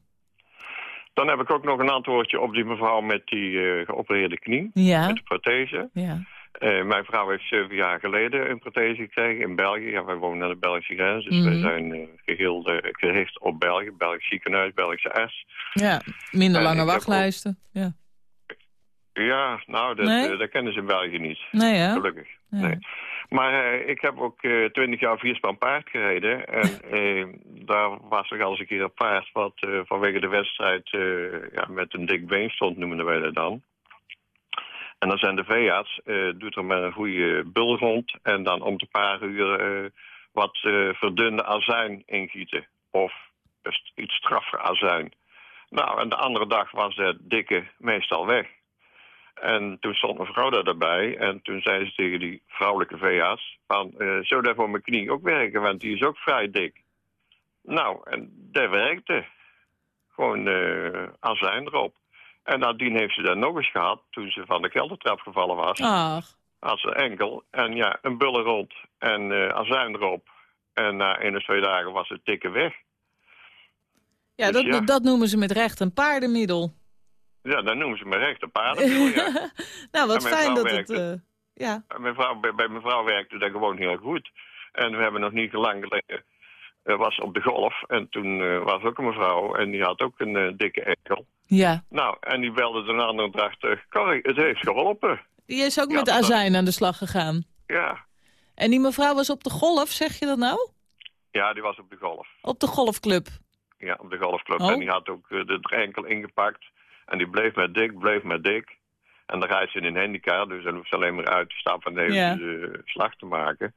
Dan heb ik ook nog een antwoordje op die mevrouw met die eh, geopereerde knie. Ja. Met de prothese. Ja. Eh, mijn vrouw heeft zeven jaar geleden een prothese gekregen in België. Ja, wij wonen aan de Belgische grens, dus Mhm. wij zijn eh, geheel eh, gericht op België. Belgisch ziekenhuis, Belgische S. Ja, minder lange ik wachtlijsten. Ja. Ja, nou, dat, Nee? dat kennen ze in België niet. Nee, hè? Gelukkig. Ja. Nee. Maar ik heb ook twintig jaar vierspan paard gereden. En daar was er al eens een keer een paard wat vanwege de wedstrijd ja, met een dik been stond, noemen wij dat dan. En dan zijn de veearts, eh, doet er met een goede bul rond. En dan om de paar uur eh, wat eh, verdunde azijn ingieten. Of dus iets straffer azijn. Nou, en de andere dag was het dikke meestal weg. En toen stond mijn vrouw daar daarbij. En toen zei ze tegen die vrouwelijke veearts... van, zou dat voor mijn knie ook werken? Want die is ook vrij dik. Nou, en dat werkte. Gewoon azijn erop. En nadien heeft ze dat nog eens gehad... toen ze van de keldertrap gevallen was. Ach. Had ze enkel. En ja, een bullen rond en eh azijn erop. En na één of twee dagen was het dikke weg. Ja, Dus dat, ja. dat noemen ze met recht een paardenmiddel. Ja, dan noemen ze me recht een paardenmiddel, ja. nou, wat fijn dat het... eh, ja. Mijn vrouw, bij, bij mijn vrouw werkte dat gewoon heel goed. En we hebben nog niet lang geleden... eh, was op de golf en toen eh, was ook een mevrouw en die had ook een eh, dikke enkel. ja. Nou, en die belde de andere dag terug. Corrie, het heeft geholpen. Die is ook Ja, met dat- azijn aan de slag gegaan. Ja. En die mevrouw was op de golf, zeg je dat nou? ja, die was op de golf. Op de golfclub. Ja, op de golfclub. Oh. En die had ook de enkel ingepakt. En die bleef met dik, bleef met dik. En dan rijdt ze in een handicap, dus dan hoeft ze alleen maar uit te stappen en even Ja. de slag te maken.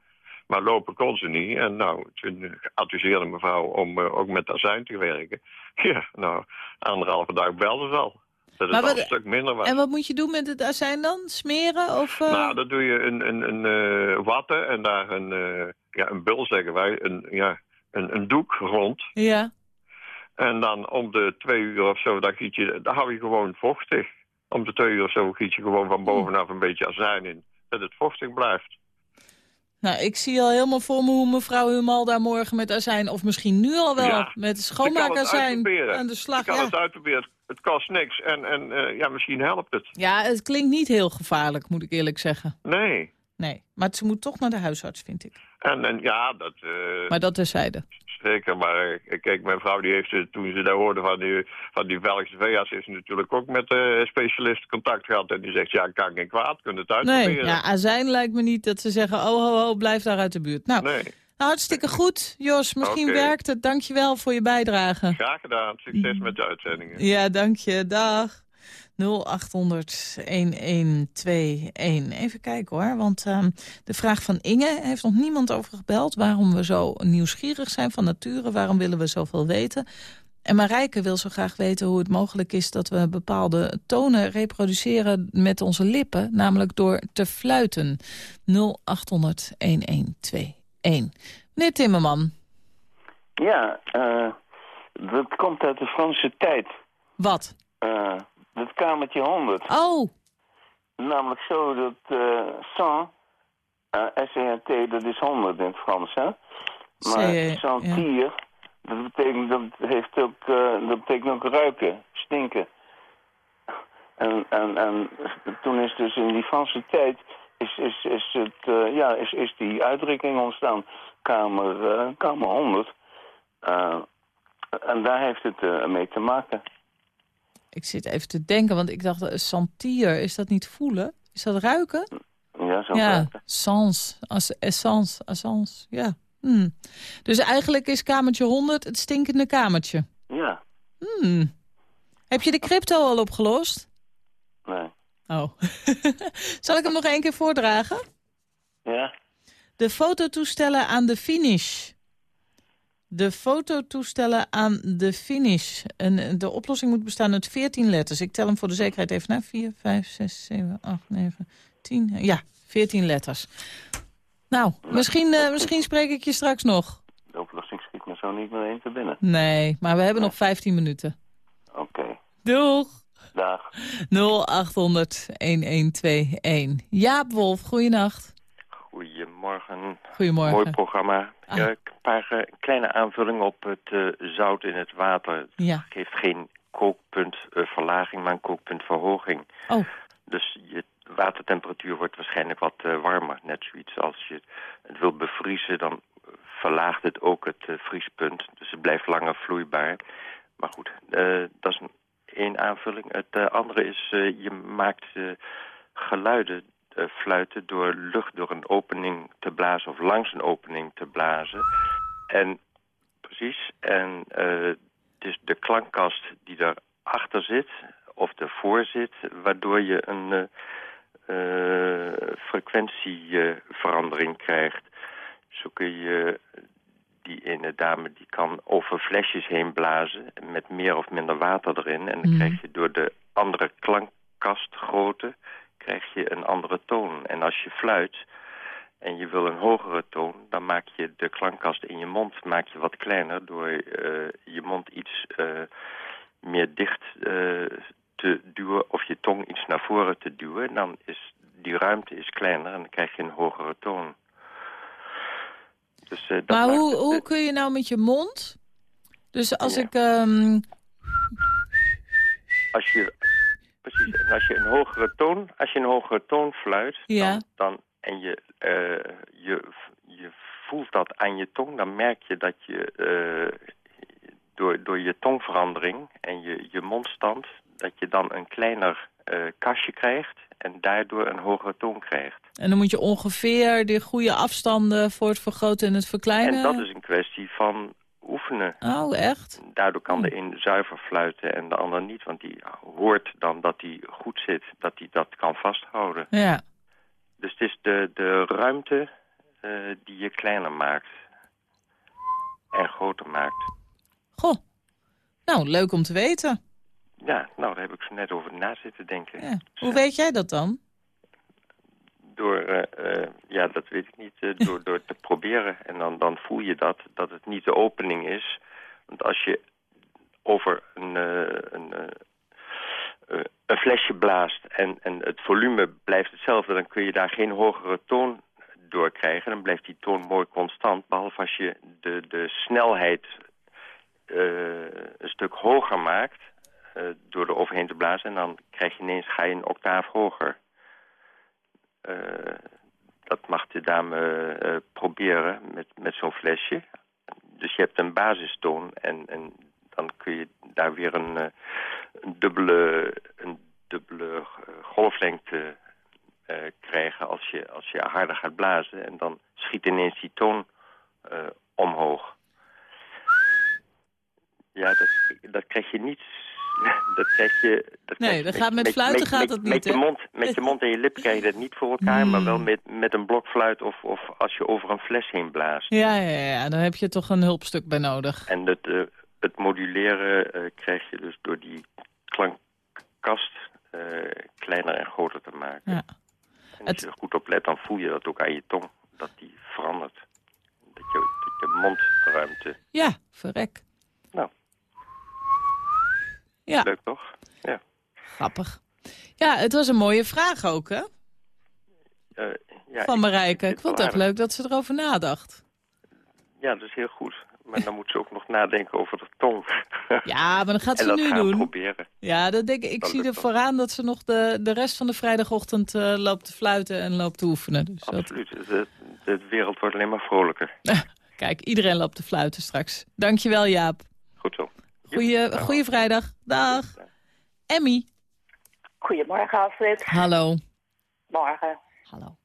Maar lopen kon ze niet. En nou, toen adviseerde mevrouw om eh, ook met azijn te werken. Ja, nou, anderhalve dag belde ze al. Dat Maar wat- een stuk minder was. En wat moet je doen met het azijn dan? Smeren of... eh, Nou, dan doe je een, een, een eh, watten en daar een, ja, een bul, zeggen wij, een, ja, een, een doek rond. Ja. En dan om de twee uur of zo, dan, giet je, dan hou je gewoon vochtig. Om de twee uur of zo giet je gewoon van bovenaf een beetje azijn in. Dat het vochtig blijft. Nou, ik zie al helemaal voor me hoe mevrouw Humal daar morgen met azijn... of misschien nu al wel Ja. met schoonmaakazijn aan de slag. Je kan Ja. het uitproberen. Het kost niks. En, en eh, ja, misschien helpt het. ja, het klinkt niet heel gevaarlijk, moet ik eerlijk zeggen. Nee. Nee, maar ze moet toch naar de huisarts, vind ik. En, en ja, dat... eh, Maar dat terzijde. Zeker, maar eh, kijk, mijn vrouw die heeft, eh, toen ze daar hoorde van die, van die Belgische heeft ze natuurlijk ook met de specialist contact gehad. En die zegt, ja, kan geen kwaad, kunnen het Nee, uitproberen. ja, azijn lijkt me niet dat ze zeggen... oh, ho, ho, blijf daar uit de buurt. Nou, Nee, hartstikke goed, Jos. Misschien werkt het. Dank je wel voor je bijdrage. graag gedaan. Succes met de uitzendingen. Ja, dank je. Dag. 0800 1121. Even kijken hoor, want ehm, de vraag van Inge heeft nog niemand over gebeld. Waarom we zo nieuwsgierig zijn van nature, waarom willen we zoveel weten? En Marijke wil zo graag weten hoe het mogelijk is dat we bepaalde tonen reproduceren met onze lippen, namelijk door te fluiten. 0800 1121. Meneer Timmerman, Ja, eh, dat komt uit de Franse tijd. wat? Eh het kamertje 100. Oh, Namelijk zo dat eh 100, eh S-E-N-T, dat is 100 in het Frans, hè? Maar C- sentir, dat betekent, dat heeft ook, eh, dat betekent ook ruiken, stinken. En, en, en toen is dus in die Franse tijd, is, is, is, het, eh, ja, is, is die uitdrukking ontstaan, kamer, eh, kamer 100. Eh, en daar heeft het eh, mee te maken. Ik zit even te denken, want ik dacht, uh, santier, is dat niet voelen? Is dat ruiken? Ja, zo ja, ruiken. sans, as, essence, essence, ja. Hmm. Dus eigenlijk is kamertje 100 het stinkende kamertje. Ja, Hmm. Heb je de crypto al opgelost? nee. Oh. Zal ik hem nog één keer voordragen? Ja? De fototoestellen aan de finish. De fototoestellen aan de finish. En eh, de oplossing moet bestaan uit 14 letters. Ik tel hem voor de zekerheid even na. 4, 5, 6, 7, 8, 9, 10. Ja, 14 letters. Nou, misschien, eh, misschien spreek ik je straks nog. De oplossing schiet me zo niet meer één te binnen. Nee, maar we hebben nog 15 minuten. Oké. Doeg! Dag. 0800-1121. Jaap Wolf, goeienacht. Goedemorgen. Goedemorgen. Mooi programma. Ah. Ja, een paar eh, kleine aanvulling op het eh, zout in het water. Het Ja. geeft geen kookpuntverlaging, maar een kookpuntverhoging. Oh. Dus je watertemperatuur wordt waarschijnlijk wat eh, warmer. Net zoiets als je het wilt bevriezen, dan verlaagt het ook het eh, vriespunt. Dus het blijft langer vloeibaar. Maar goed, eh, dat is een, één aanvulling. Het eh, andere is, eh, je maakt eh, geluiden eh, fluiten door lucht door een opening te blazen of langs een opening te blazen. En precies, en eh, is de klankkast die daarachter zit of ervoor zit, waardoor je een eh, eh, frequentieverandering krijgt. Zo kun je die ene dame die kan over flesjes heen blazen met meer of minder water erin. En dan Mhm. krijg je door de andere klankkastgrootte krijg je een andere toon. En als je fluit en je wil een hogere toon, dan maak je de klankkast in je mond maak je wat kleiner door eh, je mond iets eh, meer dicht eh, te duwen of je tong iets naar voren te duwen. Dan is die ruimte is kleiner en dan krijg je een hogere toon. Dus, dat Maar hoe, het, hoe kun je nou met je mond? Dus als Ja. ik... ehm, als je, precies, en als je een hogere toon, als je een hogere toon fluit, Ja. dan, dan, en je, eh, je, je voelt dat aan je tong, dan merk je dat je eh, door, door je tongverandering en je, je mondstand, dat je dan een kleiner eh, kastje krijgt en daardoor een hogere toon krijgt. en dan moet je ongeveer de goede afstanden voor het vergroten en het verkleinen... En dat is een kwestie van oefenen. Oh, echt? Daardoor kan de een zuiver fluiten en de ander niet. Want die hoort dan dat hij goed zit, dat hij dat kan vasthouden. Ja. Dus het is de, de ruimte eh, die je kleiner maakt. En groter maakt. Goh. Nou, leuk om te weten. Ja, nou, daar heb ik zo net over na zitten denken. Ja. Hoe weet jij dat dan? Door, eh, eh, ja, dat weet ik niet, eh, door, door te proberen. En dan, dan voel je dat, dat het niet de opening is. Want als je over een, een, een flesje blaast en, en het volume blijft hetzelfde... dan kun je daar geen hogere toon door krijgen. Dan blijft die toon mooi constant. Behalve als je de, de snelheid een stuk hoger maakt... door er overheen te blazen. En dan krijg je ineens, ga je een octaaf hoger. Eh, dat mag de dame eh, proberen met, met zo'n flesje. Dus je hebt een basistoon en, en dan kun je daar weer een, eh, dubbele, een dubbele golflengte krijgen als je, als je harder gaat blazen. En dan schiet ineens die toon omhoog. Ja, dat, dat krijg je niet... Dat krijg je... Dat Nee, dat gaat met fluiten gaat dat niet, Met je, mond, met je mond en je lip krijg je dat niet voor elkaar, maar wel Hmm. met, met een blokfluit of, of als je over een fles heen blaast. Ja, ja, ja, daar heb je toch een hulpstuk bij nodig. En het, eh, het moduleren eh, krijg je dus door die klankkast eh, kleiner en groter te maken. Ja. En als je er goed op let, dan voel je dat ook aan je tong, dat die verandert. Dat je, dat je mondruimte... Ja, verrek. Ja. Leuk toch? Ja. Grappig. Ja, het was een mooie vraag ook, hè? Eh, ja, Van Marijke. Ik vond het echt aardig. leuk dat ze erover nadacht. Ja, dat is heel goed. Maar dan moet ze ook nog nadenken over de tong. Ja, maar dat gaat ze nu doen. proberen. Ja, dat denk ik. Ik Dat zie er vooraan dat ze nog de, de rest van de vrijdagochtend eh, loopt te fluiten en loopt te oefenen. Dus dat, Absoluut. De, de wereld wordt alleen maar vrolijker. kijk, iedereen loopt te fluiten straks. Dankjewel, Jaap. Goed zo. Goeie, goeie vrijdag. Dag. Emmy. Goedemorgen, Astrid. Hallo. Morgen. Hallo.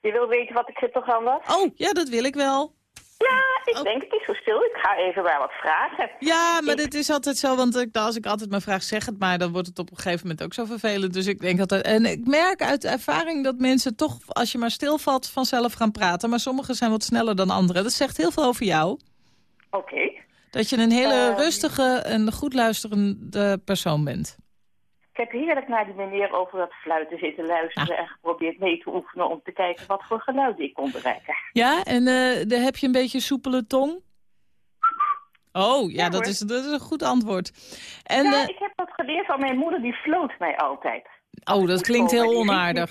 Je wil weten wat ik cryptogram was? Oh, ja, dat wil ik wel. Ja, ik denk het is zo stil. Ik ga even maar wat vragen. Ja, maar dit is altijd zo, want ik, als ik altijd maar vraag, zeg het maar, dan wordt het op een gegeven moment ook zo vervelend. Dus ik denk altijd, en ik merk uit ervaring dat mensen toch, als je maar stilvalt, vanzelf gaan praten. Maar sommigen zijn wat sneller dan anderen. Dat zegt heel veel over jou. Oké. Dat je een hele Ehm. rustige en goed luisterende persoon bent. Ik heb heerlijk naar die meneer over dat fluiten zitten luisteren... en geprobeerd mee te oefenen om te kijken wat voor geluiden ik kon bereiken. Ja, en eh, dan heb je een beetje soepele tong? Oh, ja, Ja, dat, is, dat is een goed antwoord. En, ja, eh, ik heb wat geleerd van mijn moeder, die floot mij altijd. Oh, dat klinkt heel onaardig.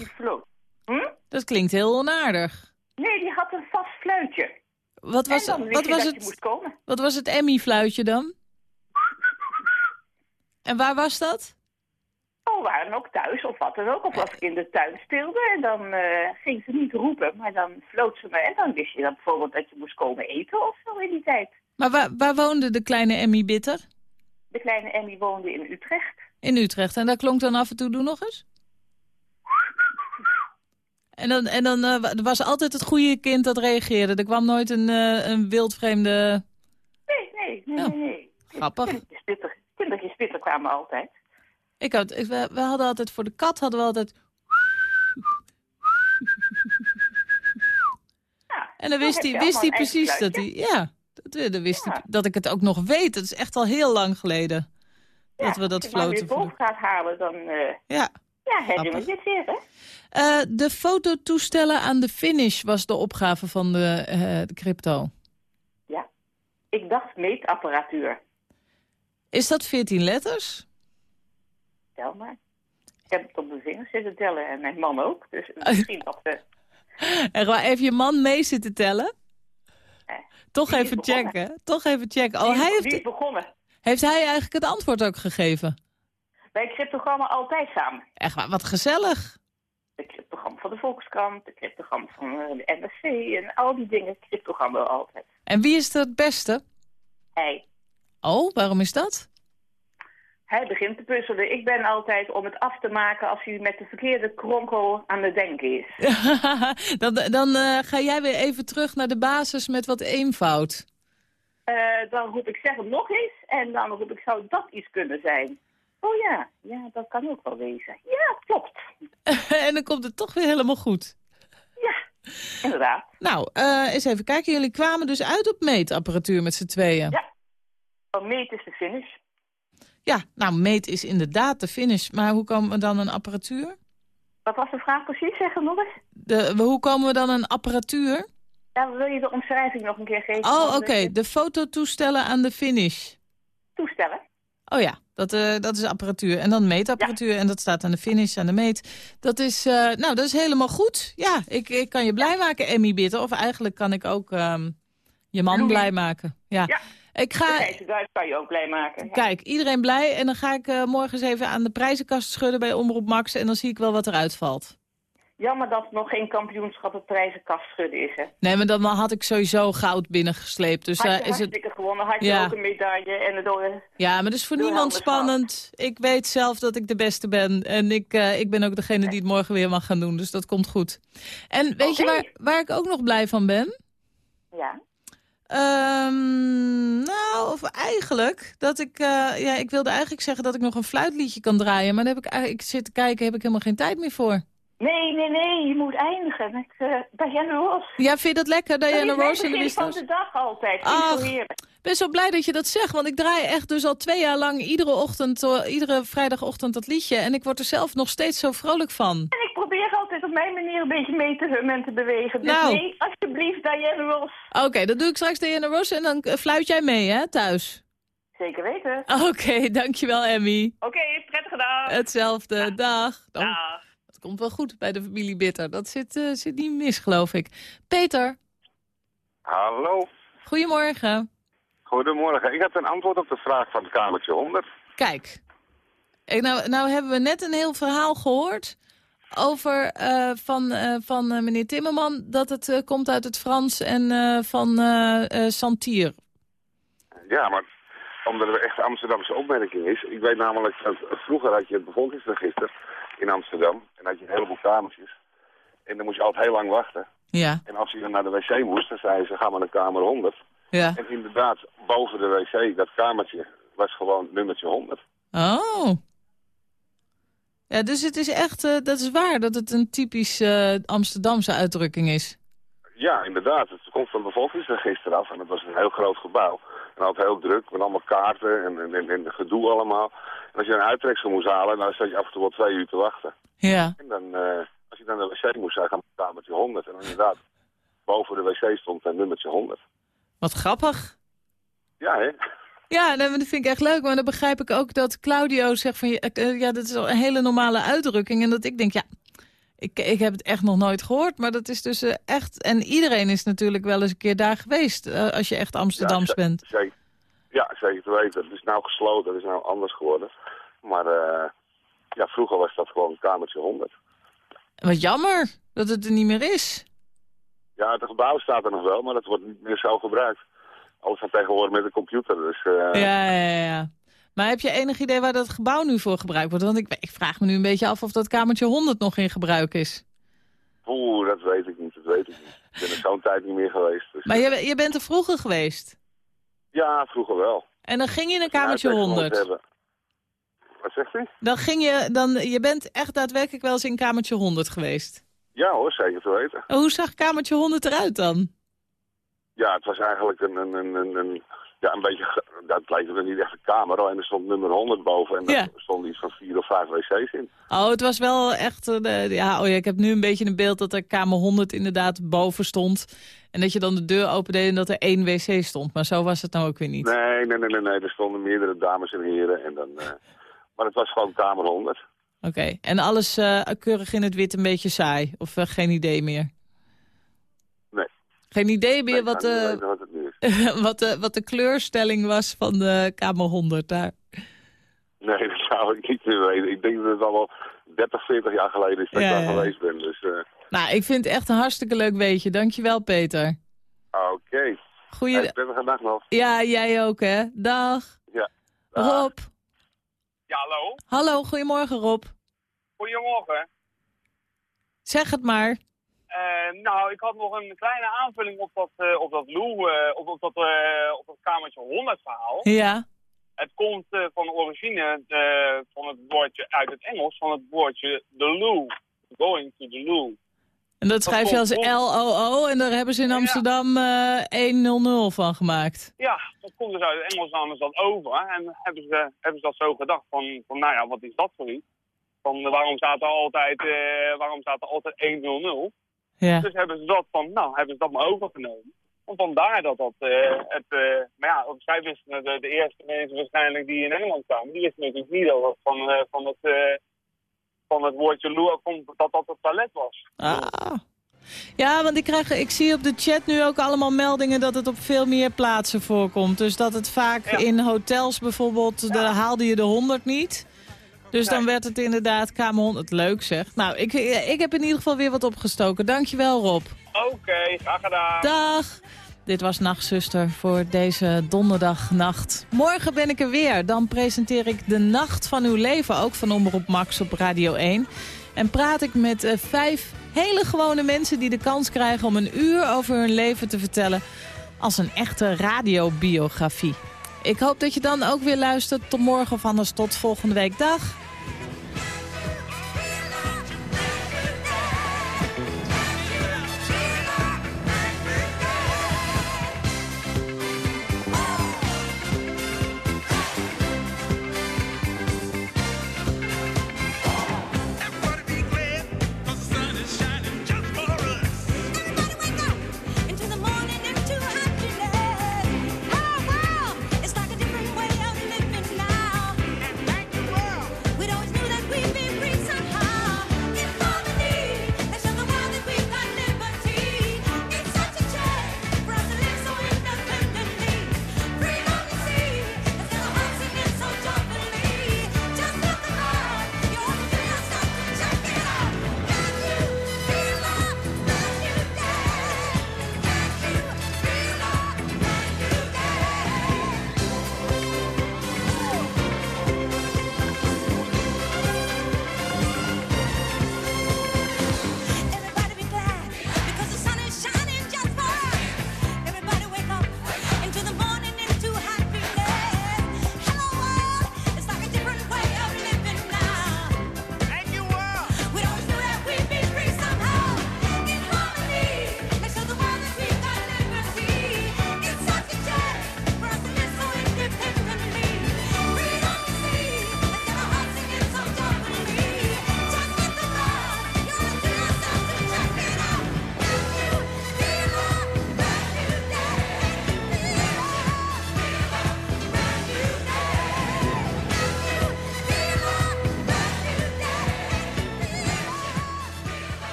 Hm? Dat klinkt heel onaardig. Nee, die had een vast fluitje. Wat was, wat was dat het? je moest komen. Wat was het Emmy-fluitje dan? En waar was dat? Oh, we waren ook thuis of wat dan ook. Of als ik in de tuin speelde. En dan eh, ging ze niet roepen, maar dan floot ze me. En dan wist je dan bijvoorbeeld dat je moest komen eten of zo in die tijd. Maar waar, waar woonde de kleine Emmy Bitter? De kleine Emmy woonde in Utrecht. In Utrecht. En daar klonk dan af en toe doe nog eens? En dan, en dan eh, wa- er was altijd het goede kind dat reageerde. Er kwam nooit een, eh, een wildvreemde... Nee, nee, nee, nee. nee. Grappig. Kindertjes bitter, kindertjes bitter kwamen altijd. Ik had, ik, we, we hadden altijd voor de kat hadden we altijd... en dan dan wist hij, wist hij precies dat hij... Ja, dat, dat wist hij, dat ik het ook nog weet. Dat is echt al heel lang geleden. dat we dat Als je maar weer floten. boven gaat halen, dan eh Ja. Ja, herinner Grappig. je het weer, hè? Eh, de fototoestellen aan de finish was de opgave van de, eh, de crypto. Ja. Ik dacht meetapparatuur. Is dat 14 letters? Tel maar. Ik heb het op de vingers zitten tellen en mijn man ook. Dus misschien dat we... En gewoon even je man mee zitten tellen? Toch die is even begonnen. checken. Toch even checken. Oh, die, hij die is heeft, begonnen. heeft hij eigenlijk het antwoord ook gegeven? Wij cryptogrammen altijd samen. Echt waar, wat gezellig. De cryptogram van de Volkskrant, de cryptogram van eh, de NRC en al die dingen cryptogrammen altijd. En wie is er het beste? Hij. Oh, waarom is dat? Hij begint te puzzelen. Ik ben altijd om het af te maken als hij met de verkeerde kronkel aan het denken is. dan dan eh, ga jij weer even terug naar de basis met wat eenvoud. Eh, dan roep ik zeg het nog eens en dan roep ik zou dat iets kunnen zijn. Oh ja, ja, dat kan ook wel wezen. Ja, klopt. en dan komt het toch weer helemaal goed. Inderdaad. Nou, eh, eens even kijken. Jullie kwamen dus uit op meetapparatuur met z'n tweeën. Ja. Van meet is de finish. Ja, nou, meet is inderdaad de finish. Maar hoe komen we dan een apparatuur? Wat was de vraag precies? Zeg het nog eens. De, hoe komen we dan een apparatuur? Ja, wil je de omschrijving nog een keer geven? Oh, oké. de De fototoestellen aan de finish. Toestellen. Oh ja, dat, eh, dat is apparatuur. En dan meetapparatuur. En dat staat aan de finish, aan de meet. Dat is, eh, nou, dat is helemaal goed. Ja, ik, ik kan je blij maken, Emmy Bitter. Of eigenlijk kan ik ook ehm, je man Louis. blij maken. Ja. Ja. Ik ga, kan je ook blij maken. Ja. Kijk, iedereen blij. En dan ga ik eh, morgen eens even aan de prijzenkast schudden bij Omroep Max. En dan zie ik wel wat eruit valt. Jammer dat nog geen kampioenschap op prijzenkast schudden is, hè. Nee, maar dan had ik sowieso goud binnengesleept. Dus had je eh, is het... gewonnen, had je Ja. ook een medaille en het door... Ja, maar dat is voor niemand spannend. Ik weet zelf dat ik de beste ben. En ik, eh, ik ben ook degene die het morgen weer mag gaan doen. Dus dat komt goed. En weet je waar, waar ik ook nog blij van ben? Ja. Ehm, nou, of eigenlijk dat ik... eh, ja, ik wilde eigenlijk zeggen dat ik nog een fluitliedje kan draaien. Maar daar heb ik, ik zit te kijken, heb ik helemaal geen tijd meer voor. Nee, nee, nee, je moet eindigen met uh, Diana Ross. Ja, vind je dat lekker, Diana dat is Ross en de mijn begin van de dag altijd. Ach. Ben zo blij dat je dat zegt, want ik draai echt dus al twee jaar lang iedere ochtend, eh, iedere vrijdagochtend dat liedje. En ik word er zelf nog steeds zo vrolijk van. En ik probeer altijd op mijn manier een beetje mee te hummen en te bewegen. Dus Nou. nee, alsjeblieft, Diana Ross. Oké, dan doe ik straks Diana Ross en dan eh, fluit jij mee, hè, thuis. Zeker weten. Oké, dankjewel Emmy. Oké, prettige dag. Hetzelfde, dag. Dan, Het komt wel goed bij de familie Bitter. Dat zit, eh, zit niet mis, geloof ik. Peter, Hallo, goedemorgen. goedemorgen. Ik heb een antwoord op de vraag van het kamertje 100. Kijk, ik, nou, nou hebben we net een heel verhaal gehoord over eh, van, eh, van eh, meneer Timmerman... dat het eh, komt uit het Frans en eh, van eh eh, Santier. Ja, maar omdat het echt Amsterdamse opmerking is. Ik weet namelijk dat vroeger had je het bevolkingsregister in Amsterdam. En had je een heleboel kamertjes. En dan moest je altijd heel lang wachten. Ja, En als je dan naar de wc moest, dan zeiden ze, ga maar naar kamer 100. ja. En inderdaad, boven de wc, dat kamertje, was gewoon nummertje 100. Oh. Ja, dus het is echt, eh, dat is waar dat het een typisch eh, Amsterdamse uitdrukking is. Ja, inderdaad. Het komt van het bevolkingsregister af. En het was een heel groot gebouw. En altijd heel druk, met allemaal kaarten en, en, en, gedoe allemaal. En als je een uittreksel moest halen, dan zat je af en toe wel twee uur te wachten. Ja. En dan, eh, als je dan naar de wc moest, zei je, ga maar naar kamertje 100. En dan inderdaad, boven de wc stond een nummertje 100. Wat grappig. Ja, hè? Ja, dat vind ik echt leuk. Maar dan begrijp ik ook dat Claudio zegt van... eh, ja, dat is een hele normale uitdrukking. En dat ik denk, ja, ik, ik heb het echt nog nooit gehoord. Maar dat is dus eh, echt... En iedereen is natuurlijk wel eens een keer daar geweest... eh, als je echt Amsterdams Ja, bent. Zeker, ja, zeker te weten. Het is nou gesloten, het is nou anders geworden. Maar eh, ja, vroeger was dat gewoon kamertje 100. Wat jammer dat het er niet meer is. Ja, het gebouw staat er nog wel, maar dat wordt niet meer zo gebruikt. Alles gaat tegenwoordig met de computer, dus... Ja, ja, ja. Maar heb je enig idee waar dat gebouw nu voor gebruikt wordt? Want ik, ik vraag me nu een beetje af of dat kamertje 100 nog in gebruik is. Oeh, dat weet ik niet, dat weet ik niet. Ik ben er zo'n tijd niet meer geweest. Dus, Maar je, je bent er vroeger geweest. Ja, vroeger wel. En dan ging je in een Als we kamertje uitleg moeten 100. hebben. Wat zegt u? Dan ging je, dan, je bent echt daadwerkelijk wel eens in kamertje 100 geweest. Ja hoor, zeker te weten. En hoe zag kamertje 100 eruit dan? Ja, het was eigenlijk een, een, een, een, een- ja, een beetje, dat lijkt er niet echt een kamer, en er stond nummer 100 boven en Ja. daar stonden iets van vier of vijf wc's in. Oh, het was wel echt... de- ja, oh ja, ik heb nu een beetje een beeld dat er kamer 100 inderdaad boven stond. En dat je dan de deur opende en dat er één wc stond. Maar zo was het nou ook weer niet. Nee, nee, nee, nee, nee, er stonden meerdere dames en heren en dan, eh, maar het was gewoon kamer 100. Oké, en alles eh, keurig in het wit een beetje saai? Of geen idee meer? Nee. Geen idee meer Nee, wat, ik wat de, wat de kleurstelling was van de kamer 100 daar? Nee, dat zou ik niet meer weten. Ik denk dat het al wel 30, 40 jaar geleden is dat Ja, ik daar ja. geweest ben. Dus, eh, Nou, ik vind het echt een hartstikke leuk weetje. Dankjewel, Peter. oké. Goeie... Hey, prettige dag nog. Ja, jij ook, hè? Dag. Ja. Rob. Ja, hallo. Hallo, goedemorgen, Rob. Goedemorgen. Zeg het maar. Eh, nou, ik had nog een kleine aanvulling op dat, eh, op dat Lou, eh, op, op, dat, op dat kamertje 100 verhaal. Ja. Het komt van origine eh, van het woordje uit het Engels, van het woordje the loo. Going to the loo. En dat schrijf je als L-O-O en daar hebben ze in Amsterdam eh 1-0-0 van gemaakt. Ja, dat komt dus uit het Engels namen ze dat over. En hebben ze, hebben ze dat zo gedacht van, van nou ja, wat is dat voor iets? Van waarom staat er altijd, waarom staat er altijd 1-0-0? Ja. Dus hebben ze dat van, nou, hebben ze dat maar overgenomen. En vandaar dat dat, eh, het, eh, maar ja, want zij wisten, het, de, de eerste mensen waarschijnlijk die in Engeland kwamen, die wisten natuurlijk niet dat van, eh, van, het, van het woordje loo komt, dat dat het toilet was. Ah. Ja, want ik, krijg, ik zie op de chat nu ook allemaal meldingen dat het op veel meer plaatsen voorkomt. Dus dat het vaak in hotels bijvoorbeeld, daar haalde je de 100 niet. Dus dan werd het inderdaad kamer 100. Leuk zeg. Nou, ik, ik heb in ieder geval weer wat opgestoken. Dankjewel Rob. Oké, graag gedaan. Dag. Dit was Nachtzuster voor deze donderdagnacht. Morgen ben ik er weer. Dan presenteer ik de Nacht van uw leven, ook van Omroep Max op Radio 1. En praat ik met eh, vijf hele gewone mensen die de kans krijgen om een uur over hun leven te vertellen als een echte radiobiografie. Ik hoop dat je dan ook weer luistert. Tot morgen of anders tot volgende week. Dag.